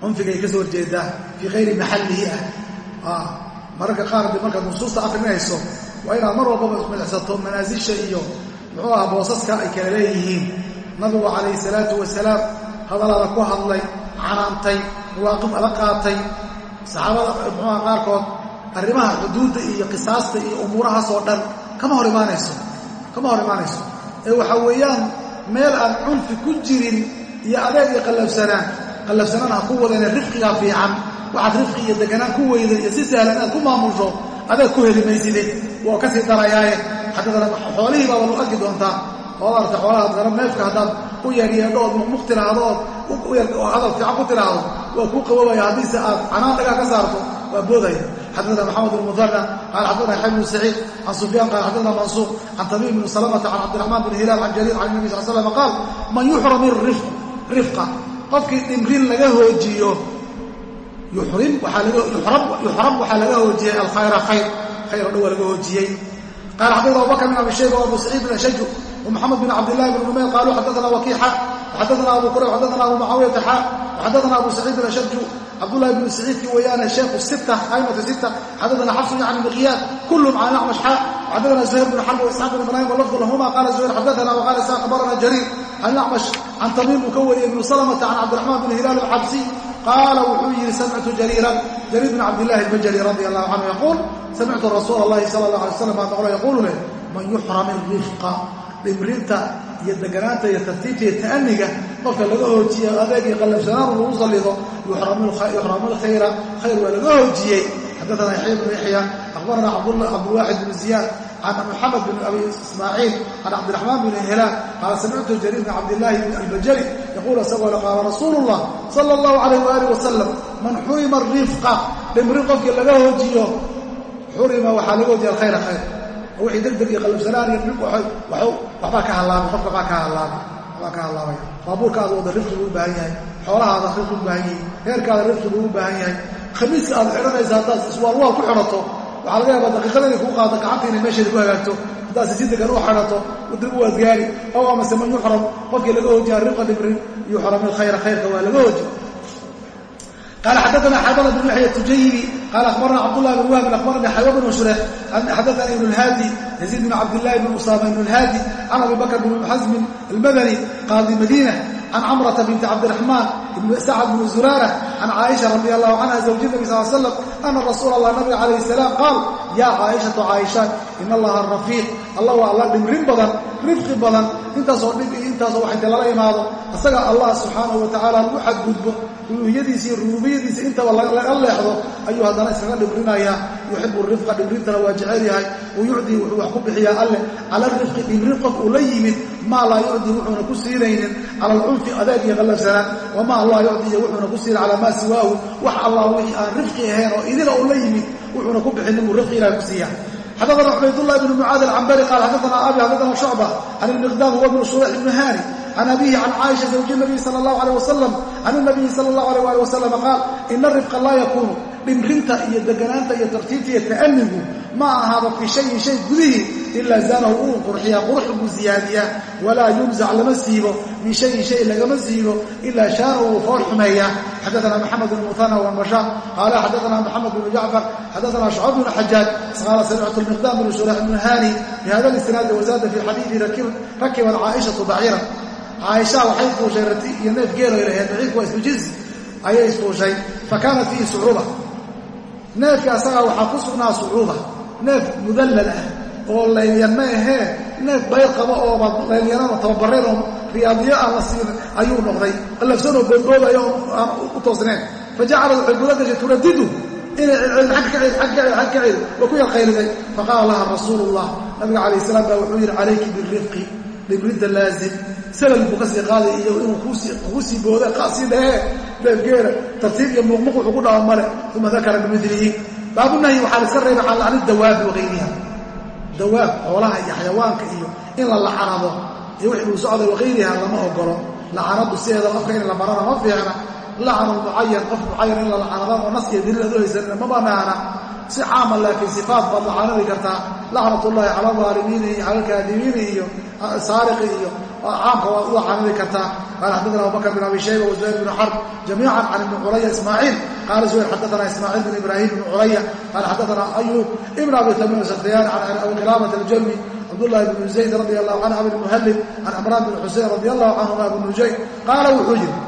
Speaker 1: Cunfiga ay ka soo horjeedaa fii hayri maxallihi ah. ah. Mararka qaar markaad nusuusta akrinayso waa inaad mar walbaba ismidxsato manaasisha iyo muxuu aha boosaska ay kala leeyihiin. Nabigu calayhi salaatu wasalaam hadalaada ku hadlay canaantay mawaaqif ala qaatay. Saxaabada muxuuha qaarkood arrimaha xuduudda iyo qisaasta iyo umuurahaas oo dhan kama hor imaanayso kama hor imaanayso ee waxaa weeyaan meel aan cunfi ku jirin iyo adeeg iyo qallabsanaan qallafsanaan ha ku wadane rifqigaa fiican. Waxaad rifqi iyo deganaan ku weyday iyo si sahlan inaad ku maamusho adaad ku heli mayside waa ka sii darayaaye. Xaddadana xoolihii baaba lu arki doontaa. Ood arta xoolahaad garab neefka haddaad u yeedhyeedho ood muqmuq tiraahdo hadal fiican ku tiraahdo waa kuu qabobaya haddiise aad canaan dhagaa ka saarto waa boodaya. Xadana maxamed bn muana qaal xadana yaxya bnu saciid can sufyaan qaal xadana mansuur can tamiim bni salamata can cabdiraxmaan bn hilaal can jariir can nabi sal slam qaal man yuxram rifqa qofkii dhimrin laga hoojiyo yuxram waxaa laga hoojiyey alkhayra khayr khayr o dhan waa laga hoojiyey qaala xadana abubakr bn abi shayba abu saciid bn shaju ومحمد بن عبد الله بن نمير قالوا حدثنا وكيحة وحدثنا أبو كريم وحدثنا أبو معاوية حاء وحدثنا أبو سعيد الأشج عبد الله بن سعيد كويان الشيخ الستة قائمة الستة حدثنا حفص يعني مقياد كلهم عن أعمش حاء وحدثنا زهير بن حرب وإسحاق بن إبراهيم واللفظ لهما قال زهير حدثنا وقال إسحاق أخبرنا جرير عن الأعمش عن تميم مكوري بن سلمة عن عبد الرحمن بن هلال الحبسي qaala wuxuu yidhi samictu jariiran. Jariir bn cabdillahi bajali radi allahu canhu yaquul samictu rasuula allahi sala allah alay slam baa noqlo yaquulu leh man yuxram irifqa dhimrinta iyo deganaanta iyo tartiibta iyo ta'aniga qofka laga hoojiyo adeeg iyo qallafsanaanu lagu sallido yuxramu alkhayra khayr waa laga hoojiyey. Xaddaana yaxya bnu yaxya akhbarana cabdulwaaxid bnu ziyaad can muxamed bn abi ismaaciil can cabdiraxmaan bn hilaal qaala samictu jariir bn cabdillaahi albajali yaquul isagoo qaala rasuulu llah sala allahu calayh waaalih wasalam man xurima rifqa dhimrin qofkii laga hoojiyo xurima waxaa laga hoojiya alkhayra khayr. Wixii degdeg iyo qalabsanaan iyo waxbaa ka hallaabay qofka baa ka hallaabay baabuurkaada wada rifqi buu u baahan yahay xoolahaada rifqi u baahan yahay reerkaada rifqi buu u baahan yahay khamiiska aad xidhanaysa haddaad iswaalwaal ku xidhato waxaa laga yaabaa daqiiqada inay kuu qaado gacanta inay meesheeda ku hagaagto haddaad si degan u xidhato dib u adgaari ow amase man yuxram qofkii laga hoojiya rifqa dhibrin yuxram ilkhayra khayrka waa laga hooji قال حدثنا حرملة بن يحيى التجيبي قال أخبرنا عبد الله بن وهب أخبرنا حيوان بن شريح حدثني ابن الهادي يزيد بن عبد الله بن أسامة بن الهادي عن أبي بكر بن حزم المدني قاضي المدينة عن عمرة بنت عبد الرحمن sacd bn zuraara can caaisha radi allahu canha zawji nabi sal slam ana rasuul allah nabiga calayhi salaam qaal yaa caaishatu caaisha in allaha rafiiq alla waa alla dhimrin badan rifqi badan intaasoo dhib iyo intaasoo wax inta lala imaado isaga allah subxaanahu wa tacaala lagu xadgudbo uluuhiyadiisa iyo rubuubiyadiisa intaba laga leexdo ayuu haddana iskaga dhimrinayaa yuxibu rifqa dhimrintana waa jecel yahay wa yucdii wuxuu wax ku bixiyaa alle cala arifqi dhimrin qof uu la yimid maa laa yucdii wuxuuna ku siinaynin cala alcunfi adeeg iyo qallafsanaan allahi yucdiya wuxuuna ku siina calaa maa siwaahu. Wax allah wixii aan rifqi ahayn oo idila uu la yimid wuxuuna ku bixin inuu rifqi ilahay ku siiya xadana cubaydullah bn mucaad alcambari qaal xadana abi xadana shucba can ilmiqdaam huwa bnu surayx bni hani can abihi can caaisha zawji nabiyi sala allahu aleyh wasalam can inabiyi sala allahu aleh ali wasalam qaal ina rifqa laa yakuunu dhimrinta iyo deganaanta iyo tartiibta iyo ta'anigu ma ahaado fii shayin shay gudihii ilaa zaanahu uu qurxiyaa qurux buu siyaadiyaa. Walaa yumsac lama siibo min shayin shay lagama siibo ilaa shaana uu fool xumeeyaa xaddaana maxamed bn muhana wanbashaar qaala xaddaana maxamed bnu jacfar xaddaana shucab bnu xajaaj qaala samictu lmiqdaam bnu shurax bnu haani bihada lisnaadi wasaada fii xadiidi rakibat caaishatu baciiran caaishaa waxay fuushay rati iyo neef geelo ay lahayd baciirku waa ismujiz ayay isfuushay fa kaanat fiihi sucruba neefka asagaa waxaa ku sugnaa sucuuba. Neef mudallal ah oo laylyan ma ahee. Neef bayr qabo ooba laylyanano tababareen oo riyaadiyo aan la siin ayuu noqday. Qallafsanoo boodboodayo aan u toosnayn. Fa jacalad waxay guda gashay turadidu inay celcelin agg ka cel agg ka cel agg ka cel waa ku yar qayliday. Faqaala laha rasuulu ullah nabiga calayh salaam baa wuxuu yidhi calayki birifqi dhibridda laazim salal buu ka sii qaaday iyo inuu kugu sii booda sii dhahee neefgeela tartiib iyo muuqmuq wuxuu ku dhawa male. Uma dakara bimilihi baabunahyi waxaa la iska reebay can lacni dawaabi wakayriha dawaab xoolaha iyo xayawaanka iyo in la lacanado iyo wixii uu socday wakayriha lama ogolo lacanadu sideeda qofka in la marana ma fiicna. Lacanu mucayan qof mucayan in la lacanada oo naskiya daliil aad u ma banaana. Si caama laakiin sifaat baad lacanadi kartaa. Lacnat ullahi cala alaalimiini iyo cala alkaadibiini iyo saariqi iyo caamka waad u lacanadi kartaa. Qaala xaddaana abubakr bin abi shayba wazuhayr bn xarb jamiican can ibni culaya ismaaciil. Qaala zuhayr xaddaana ismaaciil bin ibraahim bn culaya qaala xaddaana ayub ibn abi tamiim sakhtiyaan can abi qilaamat aljami cabdullahi bn zayd radi allahu canhu abi muhallib can cimraan bin xusein radi allahu canhuma abu nujayn qaala wuxuu yidhi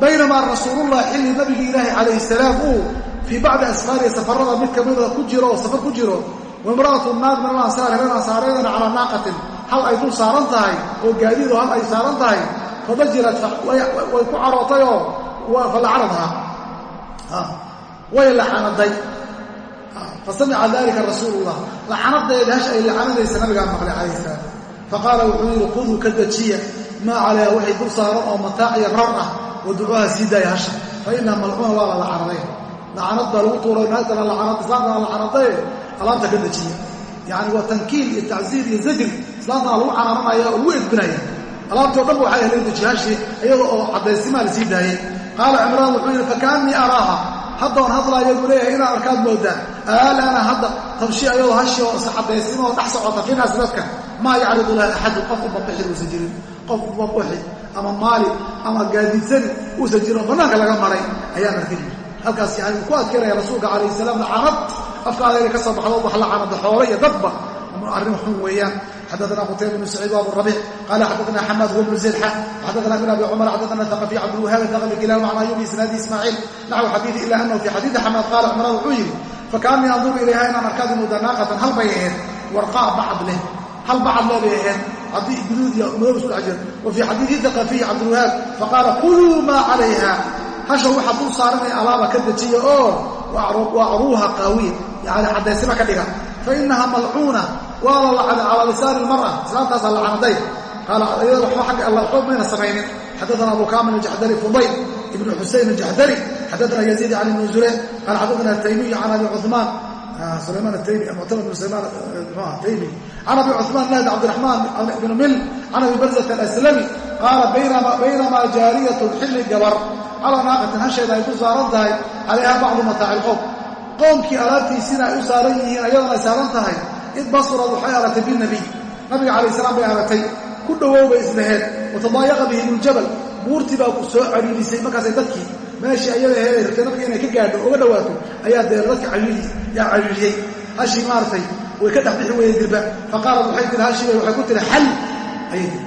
Speaker 1: baynamaa rasuulullah xilli nabigi ilaahi calayhi salaam uu fii bacdi asfaarihi safarada mid kamida ku jiro oo safar ku jiro waimra'atu naag min alansaar heben ansaareedana calaa naaqatin hal ay dul saaran tahay oo gaadiid oo hal ay saaran tahay fadajirat way ku carootay oo falacanadhaa way lacanaday fasamica dalika rasuulu llah lacanadeeda hash ay lacanadaysa nabigaa maqlay calayh salaam. Faqaala wuxuu yidhi khuduu ka dejiya maa calayha waxay dul saaran oo mataaciya rar ah waducuuha sii daaya hasha. Fa inaha malcuuna waa la lacanaday lacanad baa lagu tuuray naagtana lacanad islaamtana lacanaday alaabta ka dejiya yacni waa tankiil iyo tacziir iyo zajri islaamtana lagu canaananaya oo lagu edbinaya alaabtoo dhan ba waxay ahayd dejiyaashii iyada oo caddaysimaa la sii daayey qaala cimraan wuxuu yidhi fakaannii araaha. Haddoon hadlaayo buu leeyahay inaan arkaad moodaa. Aalaana hadda tamshi ayadoo hashi oo iscadaysima oo dhex socota fii dadka. Maa yacridu laha axadu qof ubabixin uusan jirin qof ubabuxi ama maali ama gaadiidsani uusan jirin oo bannaanka laga maray ayaan arkay halkaas yani ku adkeynaya rasuulka calayh salaam lacanad afkaada inay ka soo baxdo wax lacanada xoolo iyo dadba. Arrin xun weeyaan xadana qtayba bn saciid abu rabic qala xadana xamaad huwa bnu zilxa xadana ibn abi cumar xadana aqafi cabdilwahaab aqli kilahu can ayubi isnaadi ismaaciil naxw xadiidi ila anahu fi xadiidi xamaad qaala cumraan wuxuu yidhi fakaanii anduru ilayha inaan arkaad imuda naaqatan hal bay ahayd warqaa bacad leh hal bacad leh bay ahayd guduud iyo madow isku dhex jira wa fii xadiidi daqafiy cabdilwahaab faqaala kuluu maa calayha hasha waxaa dul saaranaya alaaba ka dejiya oo wacruuha qaawiya yani caddaysima ka dhiga fainaha malcuuna waa la lacanay calaa lisaani lmara islaamtaasaa lacanaday qaala iyada waxba xagga alla waxba mayna samaynin. Xaddaana abu kaamil aljaxdari fudayl ibnu xusayn aljaxdari xaddaana yaziid can ibni zureyr qaala xaddaana ataymiy can abi cuثmaan sulaymaan ataymi muctamad bn sulaymaan taymi. Can abi cuثmaan nahdi cabdiraxmaan ibnu mil can abi barzat alaslami qaala baynamaa jaariyatu xilli gabar. Calaa naaqatin hasheeda ay ku saaran tahay calayha bacdu mataaci ilqowm qoomkii alaabtiisina ay u saaran yihiin ayadana ay saaran tahay id basurad waxay aratay binabiy nabiga calayh salaam bay aratay ku dhowow bay isdhaheen watadaayaqa bihim uljabal buurtii baa ku soo cariirisay markaasay dadkii meeshii ayada heeday rabtay nabiga inay ka gaadho oga dhowaato ayaa dee dadka yaa cariiriyey hashii maaragtay way ka dhex bixi weyday dirba. Faqaalat waxay tiri hashii bay waxay ku tiri xal ayay tiri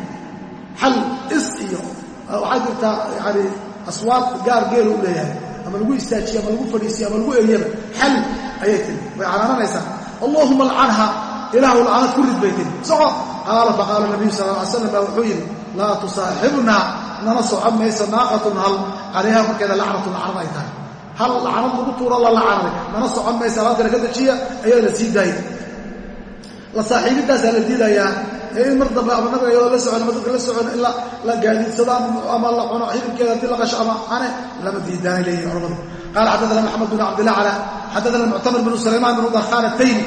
Speaker 1: xal is iyo waxay jirtaa yani aswaad gaar geelu u leeyahay. Ama lagu istaajiye ama lagu fadhiisiye ama lagu eriyaba xal ayay tiri way canaananaysaa allahuma alcanha ilaahu lcanad ku rid bay tiri soco qaala faqaala nabiyu sal ly slam baa wuxuu yidhi laa tusaaxibnaa nana socon mayso naaqatun hal calayha korkeeda lacnatun lacnad ay tahay. Hal lacnad lagu tuuro la lacanaday nana socon mayso alaabtana ka dejiya ayada la sii daayay. La saaxiibintaasaa la diidayaa ee in mar dambe ama nabiga iyadoo la socon ama dadka la socon in la gaadiidsado ama la cuno xidibkeeda haddii la ama ane lama diidaanay leeyihiin culamadu qala xaddaana maxamed bn cabdillah cala xaddaana muctamir bnu sulaymaan bnu darkhan ataymi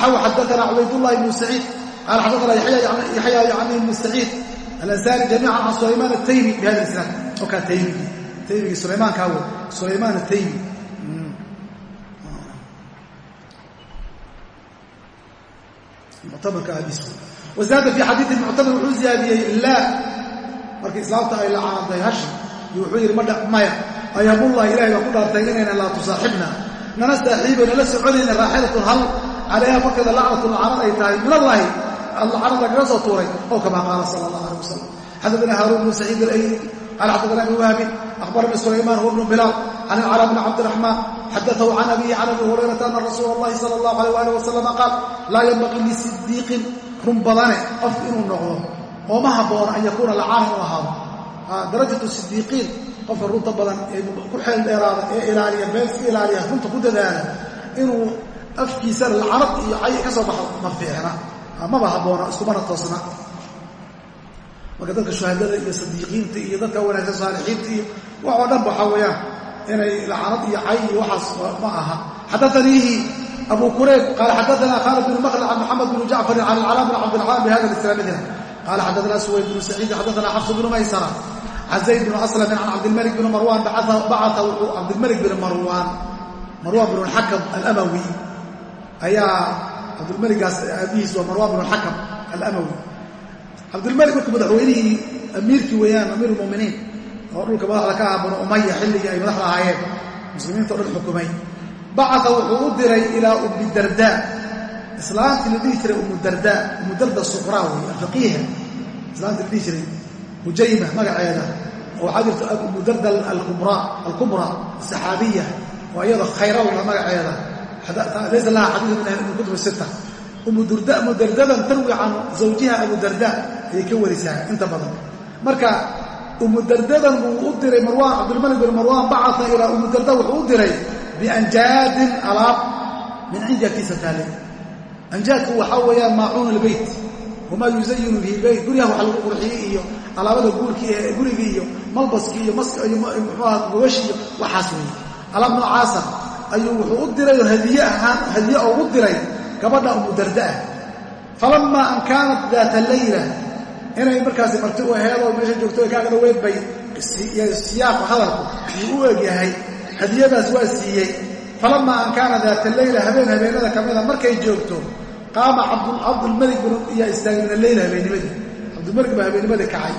Speaker 1: xaw xaddaana cubaydullahi bnu saciid qala xaddaana yaxya yani ibnu saciid alansari jamiican can sulaymaan ataymi bi hada isnaad oo kaa taymigii taymigii sulaymaankaa wey sulaymaan ataymi muctamarka ahdiis wazaada fii xadiidi muctamir wuxuu ziyaadiyey laa markii islaamta ay lacanaday hashi iyo wuxuu yidhi ayamullahi ilahay baa ku dhaartay inayna laa tusaaxibna nana saaxiibayna la soconayna raaxilatun hal calayha korkeeda lacnatun ay tahay. Min allaahi lagaga soo tuuray. Oo kamaa qaala sala allah alay wasalam xaddaana haaruun bnu saciid alayli qala xaddaana ibnu wahbin akhbarani sulaymaan huwa bnu bilaal can ilcala bni cabdiraxmaan xadatahu can abihi can abi hurayrata ana rasuula allahi sala allahu alayh ali wasalama qaal laa yanbaqii lisidiiqin run badane qof inuu noqdo oo ma habboona an yakuuna lacaana inuu ahaado. Darajatu sidiiqiin qofka runta badan ee ku xeel dheeraada ee ilaaliya been iska ilaaliya runta ku dadaala inuu afkiisana lacanad iyo cay ka soo baxo ma fiicna. Maba habboona iskumana toosna. Marka dadka shuhadada iyo sadiiqiinta iyo dadka wanaagsan saalixiinta iyo wax oo dhan waxaa weeyaan inay lacanad iyo cay iyo waxaas ma aha. Xadaaniihi abu kurayb qaala xadaana khaalid bn maql maxamed bn jacfari can alcalaa bn cabdiraxmaan bihada islaamidina qaala xadaana suwayd bnu saciid xadaana xafs bnu maysara can zayd bn aslamin can cabdilmalik bn marwan bacaa wuxuu cabdilmalik bn marwaan marwan bn xakam alamawi ayaa cabdilmeligaas aabihiis waa marwan bn xakam alamawi cabdilmalik markuu madaxweynihii amiirkii weeyaan amiir lmuminiin oo dhulka madaxda ka aha banu umaya xilligii ay madaxda ahaayeen muslimiinta o dhan xukumay bacaa wuxuu u diray ilaa ummi darda islaantii la dhihi jiray ummu darda ummu darda suqraa wey alfaqiiha islaantii hujayma magaceeda waxaa jirta ummu darda alkubra asaxaabiya oo iyada khayralna magaceeda. Laysa laha xadiidu min kutub sita ummu dardadan tarwi can zawjiha abu darda ayay ka warisaa inta badan. Marka umudardadan buu u diray marwaan cabdilmalik bin marwaan bacata ilaa umudarda wuxuu u diray bianjaadin alaab min cindi agtiisa taale anjaadku waxaa weeyaan maacuun albeyt wamaa yuzayinu bihi beyt guryaha wax lagu qurxiyey iyo alaabada guurki gurigii iyo malbaskii iyo gogashi iyo waxaas weeye. Alaab noocaasa ayuu wuxuu u diray oo hadiye ahaan hadiye oo u diray gabadha umudarda ah falamaa an kaanat daata layla inay markaasi marti u aheedoo meesha joogto kaaga dhaweyd bay siyaaqu hadalku yuu u egyahay hadiyadaas waa siiyey. Falamaa an kaana daata leyla habeen habeenada ka mida markay joogto qaama cabdulmalik yaa istaagay min alleyla habeennimadii cabdulmalik baa habeennimadii kacay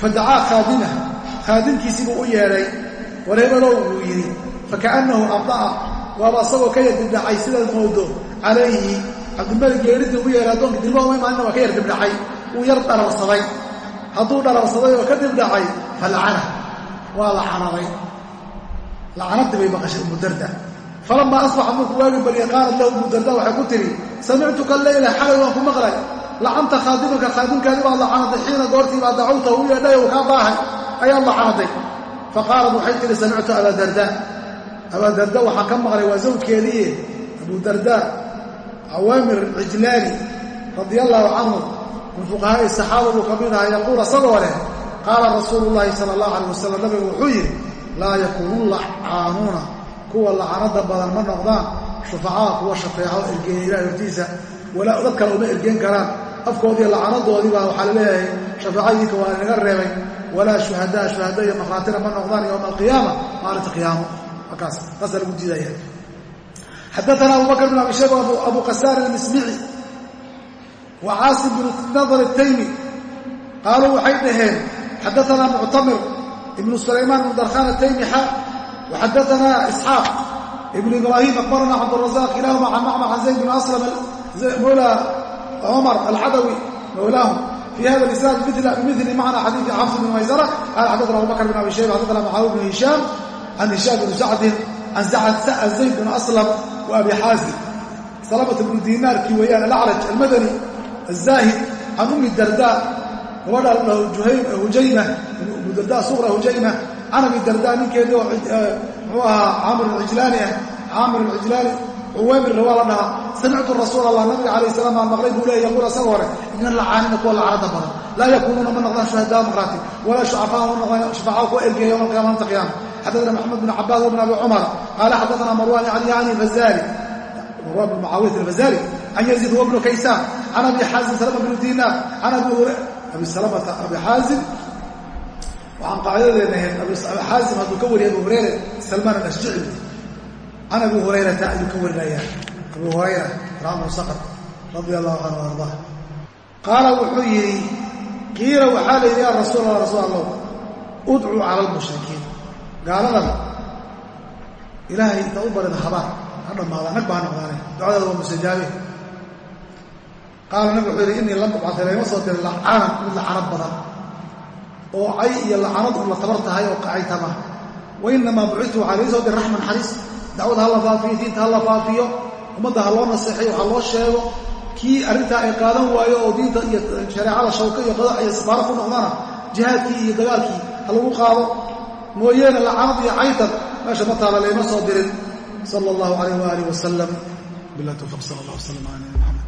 Speaker 1: fadacaa khaadimaha khaadimkiisiibuu u yeedhay war hebelow buu yidhi fakaannahu abda'a. Waaba asagoo ka yar dibdhacay sidaad moodo calayhi. Cabdilmalik yeedhidii u yeedhay addoonka dilma uma imaanina waa ka yar dibdhacay. Wuu yar dhararsaday hadduu dhararsaday oo ka dibdhacay fa lacana. Waa lacanaday. Lacanadii bay maqashay umudarda falamaa asbaxa markuu waagi baryay qaalat lahu umudarda waxay ku tidhi samictuka leyla xalay waan ku maqlay lacanta khaadimaka khaadimkaadi baad lacanaday xiina goortii baa dacawta u yeedhay uu kaa baahay ayaad lacanaday faqaalat waxay tihi samictu abaadarda abaadarda waxaan ka maqlay waa zawjkeediiye abudarda cawaamir cijlaani radia allaahu canhu min fuqahaa'i saxaaba buu ka mid ahaa yaquul asagoo leh qaala rasuulu llaahi sala allahu alayh wasalam nabigu wuxuu yidhi laa yakuunu lacaanuuna kuwa lacanada badan ma noqdaan shufacaa kuwa shafeeco ergeeya ilahi hortiisa walaa dad kale uma ergeen karaan afkoodii lacanadoodii baa waxaa la leeyahay shafaacadiika waa inaga reebay. Walaa shuhadaa shuhada iyo makhaatina ma noqdaan yowma alqiyaama maalinta qiyaamo. Markaas taasa lagu diidaya xadaana abubakr bn abi shayb abu qasaan almismici wa caasim bn nadr ataymi qaaluu waxay dhaheen xadaana muctamir ibnu sulaymaan bn darkhan ataymi xa waxadaana isxaaq ibnu ibraahim akbarana cabdurasaaq ilaahuma can macmac can zayd bn aslam mula cumar alcadawi mawlaahum fi hada isnaad bimili macna xadiidi xafs bn maysara qala xadana abu bakr bn abi shayba xadana maxaawid bn hishaam can hishaam bn sacdin can zayd bn aslam wa abi xaazim salamata bnu dinaarkii weeyaan alacraj almadani الzahid can umi darda gabadha lahu hujayma umu darda suqra hujayma can abi darda ninkeedii oo muxuu ahaa caamir alcijlaani ah caamir alcijlaani cuwaymirna waa la dhahaa. Samictu rasuul allah nabiga calayh salam aan maqlay buu leeya yaquul asagoo hore ina lacaanina kuwa lacanada badan. Laa yakuunuuna ma noqdaan shuhadaa maqraati walaa shucafaa ma noqdaan shufacaa kuwa ergeeya yowma alqiyama maalinta qiyaama xaddaana maxamed bn cabaad wbn abi cumar qaala xaddaana marwan yani fazali marwan bn mucaawiyat alfazali can yaziid huwa bnu kaysaan can abi xaazim salama bnu dinaar can abi salamata abi xaazim waxaan qaacidadeena ahayd abi xaazim hadduu ka wariya abu hurayra salmaan alashjici can abi hurayrata ayuu ka warinayaa. Abu hurayra ramu saqr radia allahu canhu ardaa qaala wuxuu yidhi qiila waxaa la yidhi ya rasuul allah rasuul allah udcuu cala almushrikiin gaaladan ilaahay inta u barida habaan ha dhammaadaan nag baa noqdaane ducadaada waa mustajaabe. Qaala nabig wuxuu yidhi innii lam ubcata layma soo diray lacaanan mid lacanad badan oo cay iyo lacanad un la tabar tahay oo kacay tama wa inamaa bucitu waxaa soo diray raxma naxariis dacwada ha la faafiyo diinta ha la faafiyo ummadda ha loo naseexayo ha loo sheego kii arrintaa ay qaadan waayo oo diinta iyo shareecada shawka iyo qadac iyo sabaaro ku noqdana jihaadkii iyo dagaalkii ha lagu qaado mooyeene lacanad iyo caytan meesha ma taala layma soo dirin. Sala allahu calayh waaalih wasalam bilah towfiq sala allah wasalam maxamed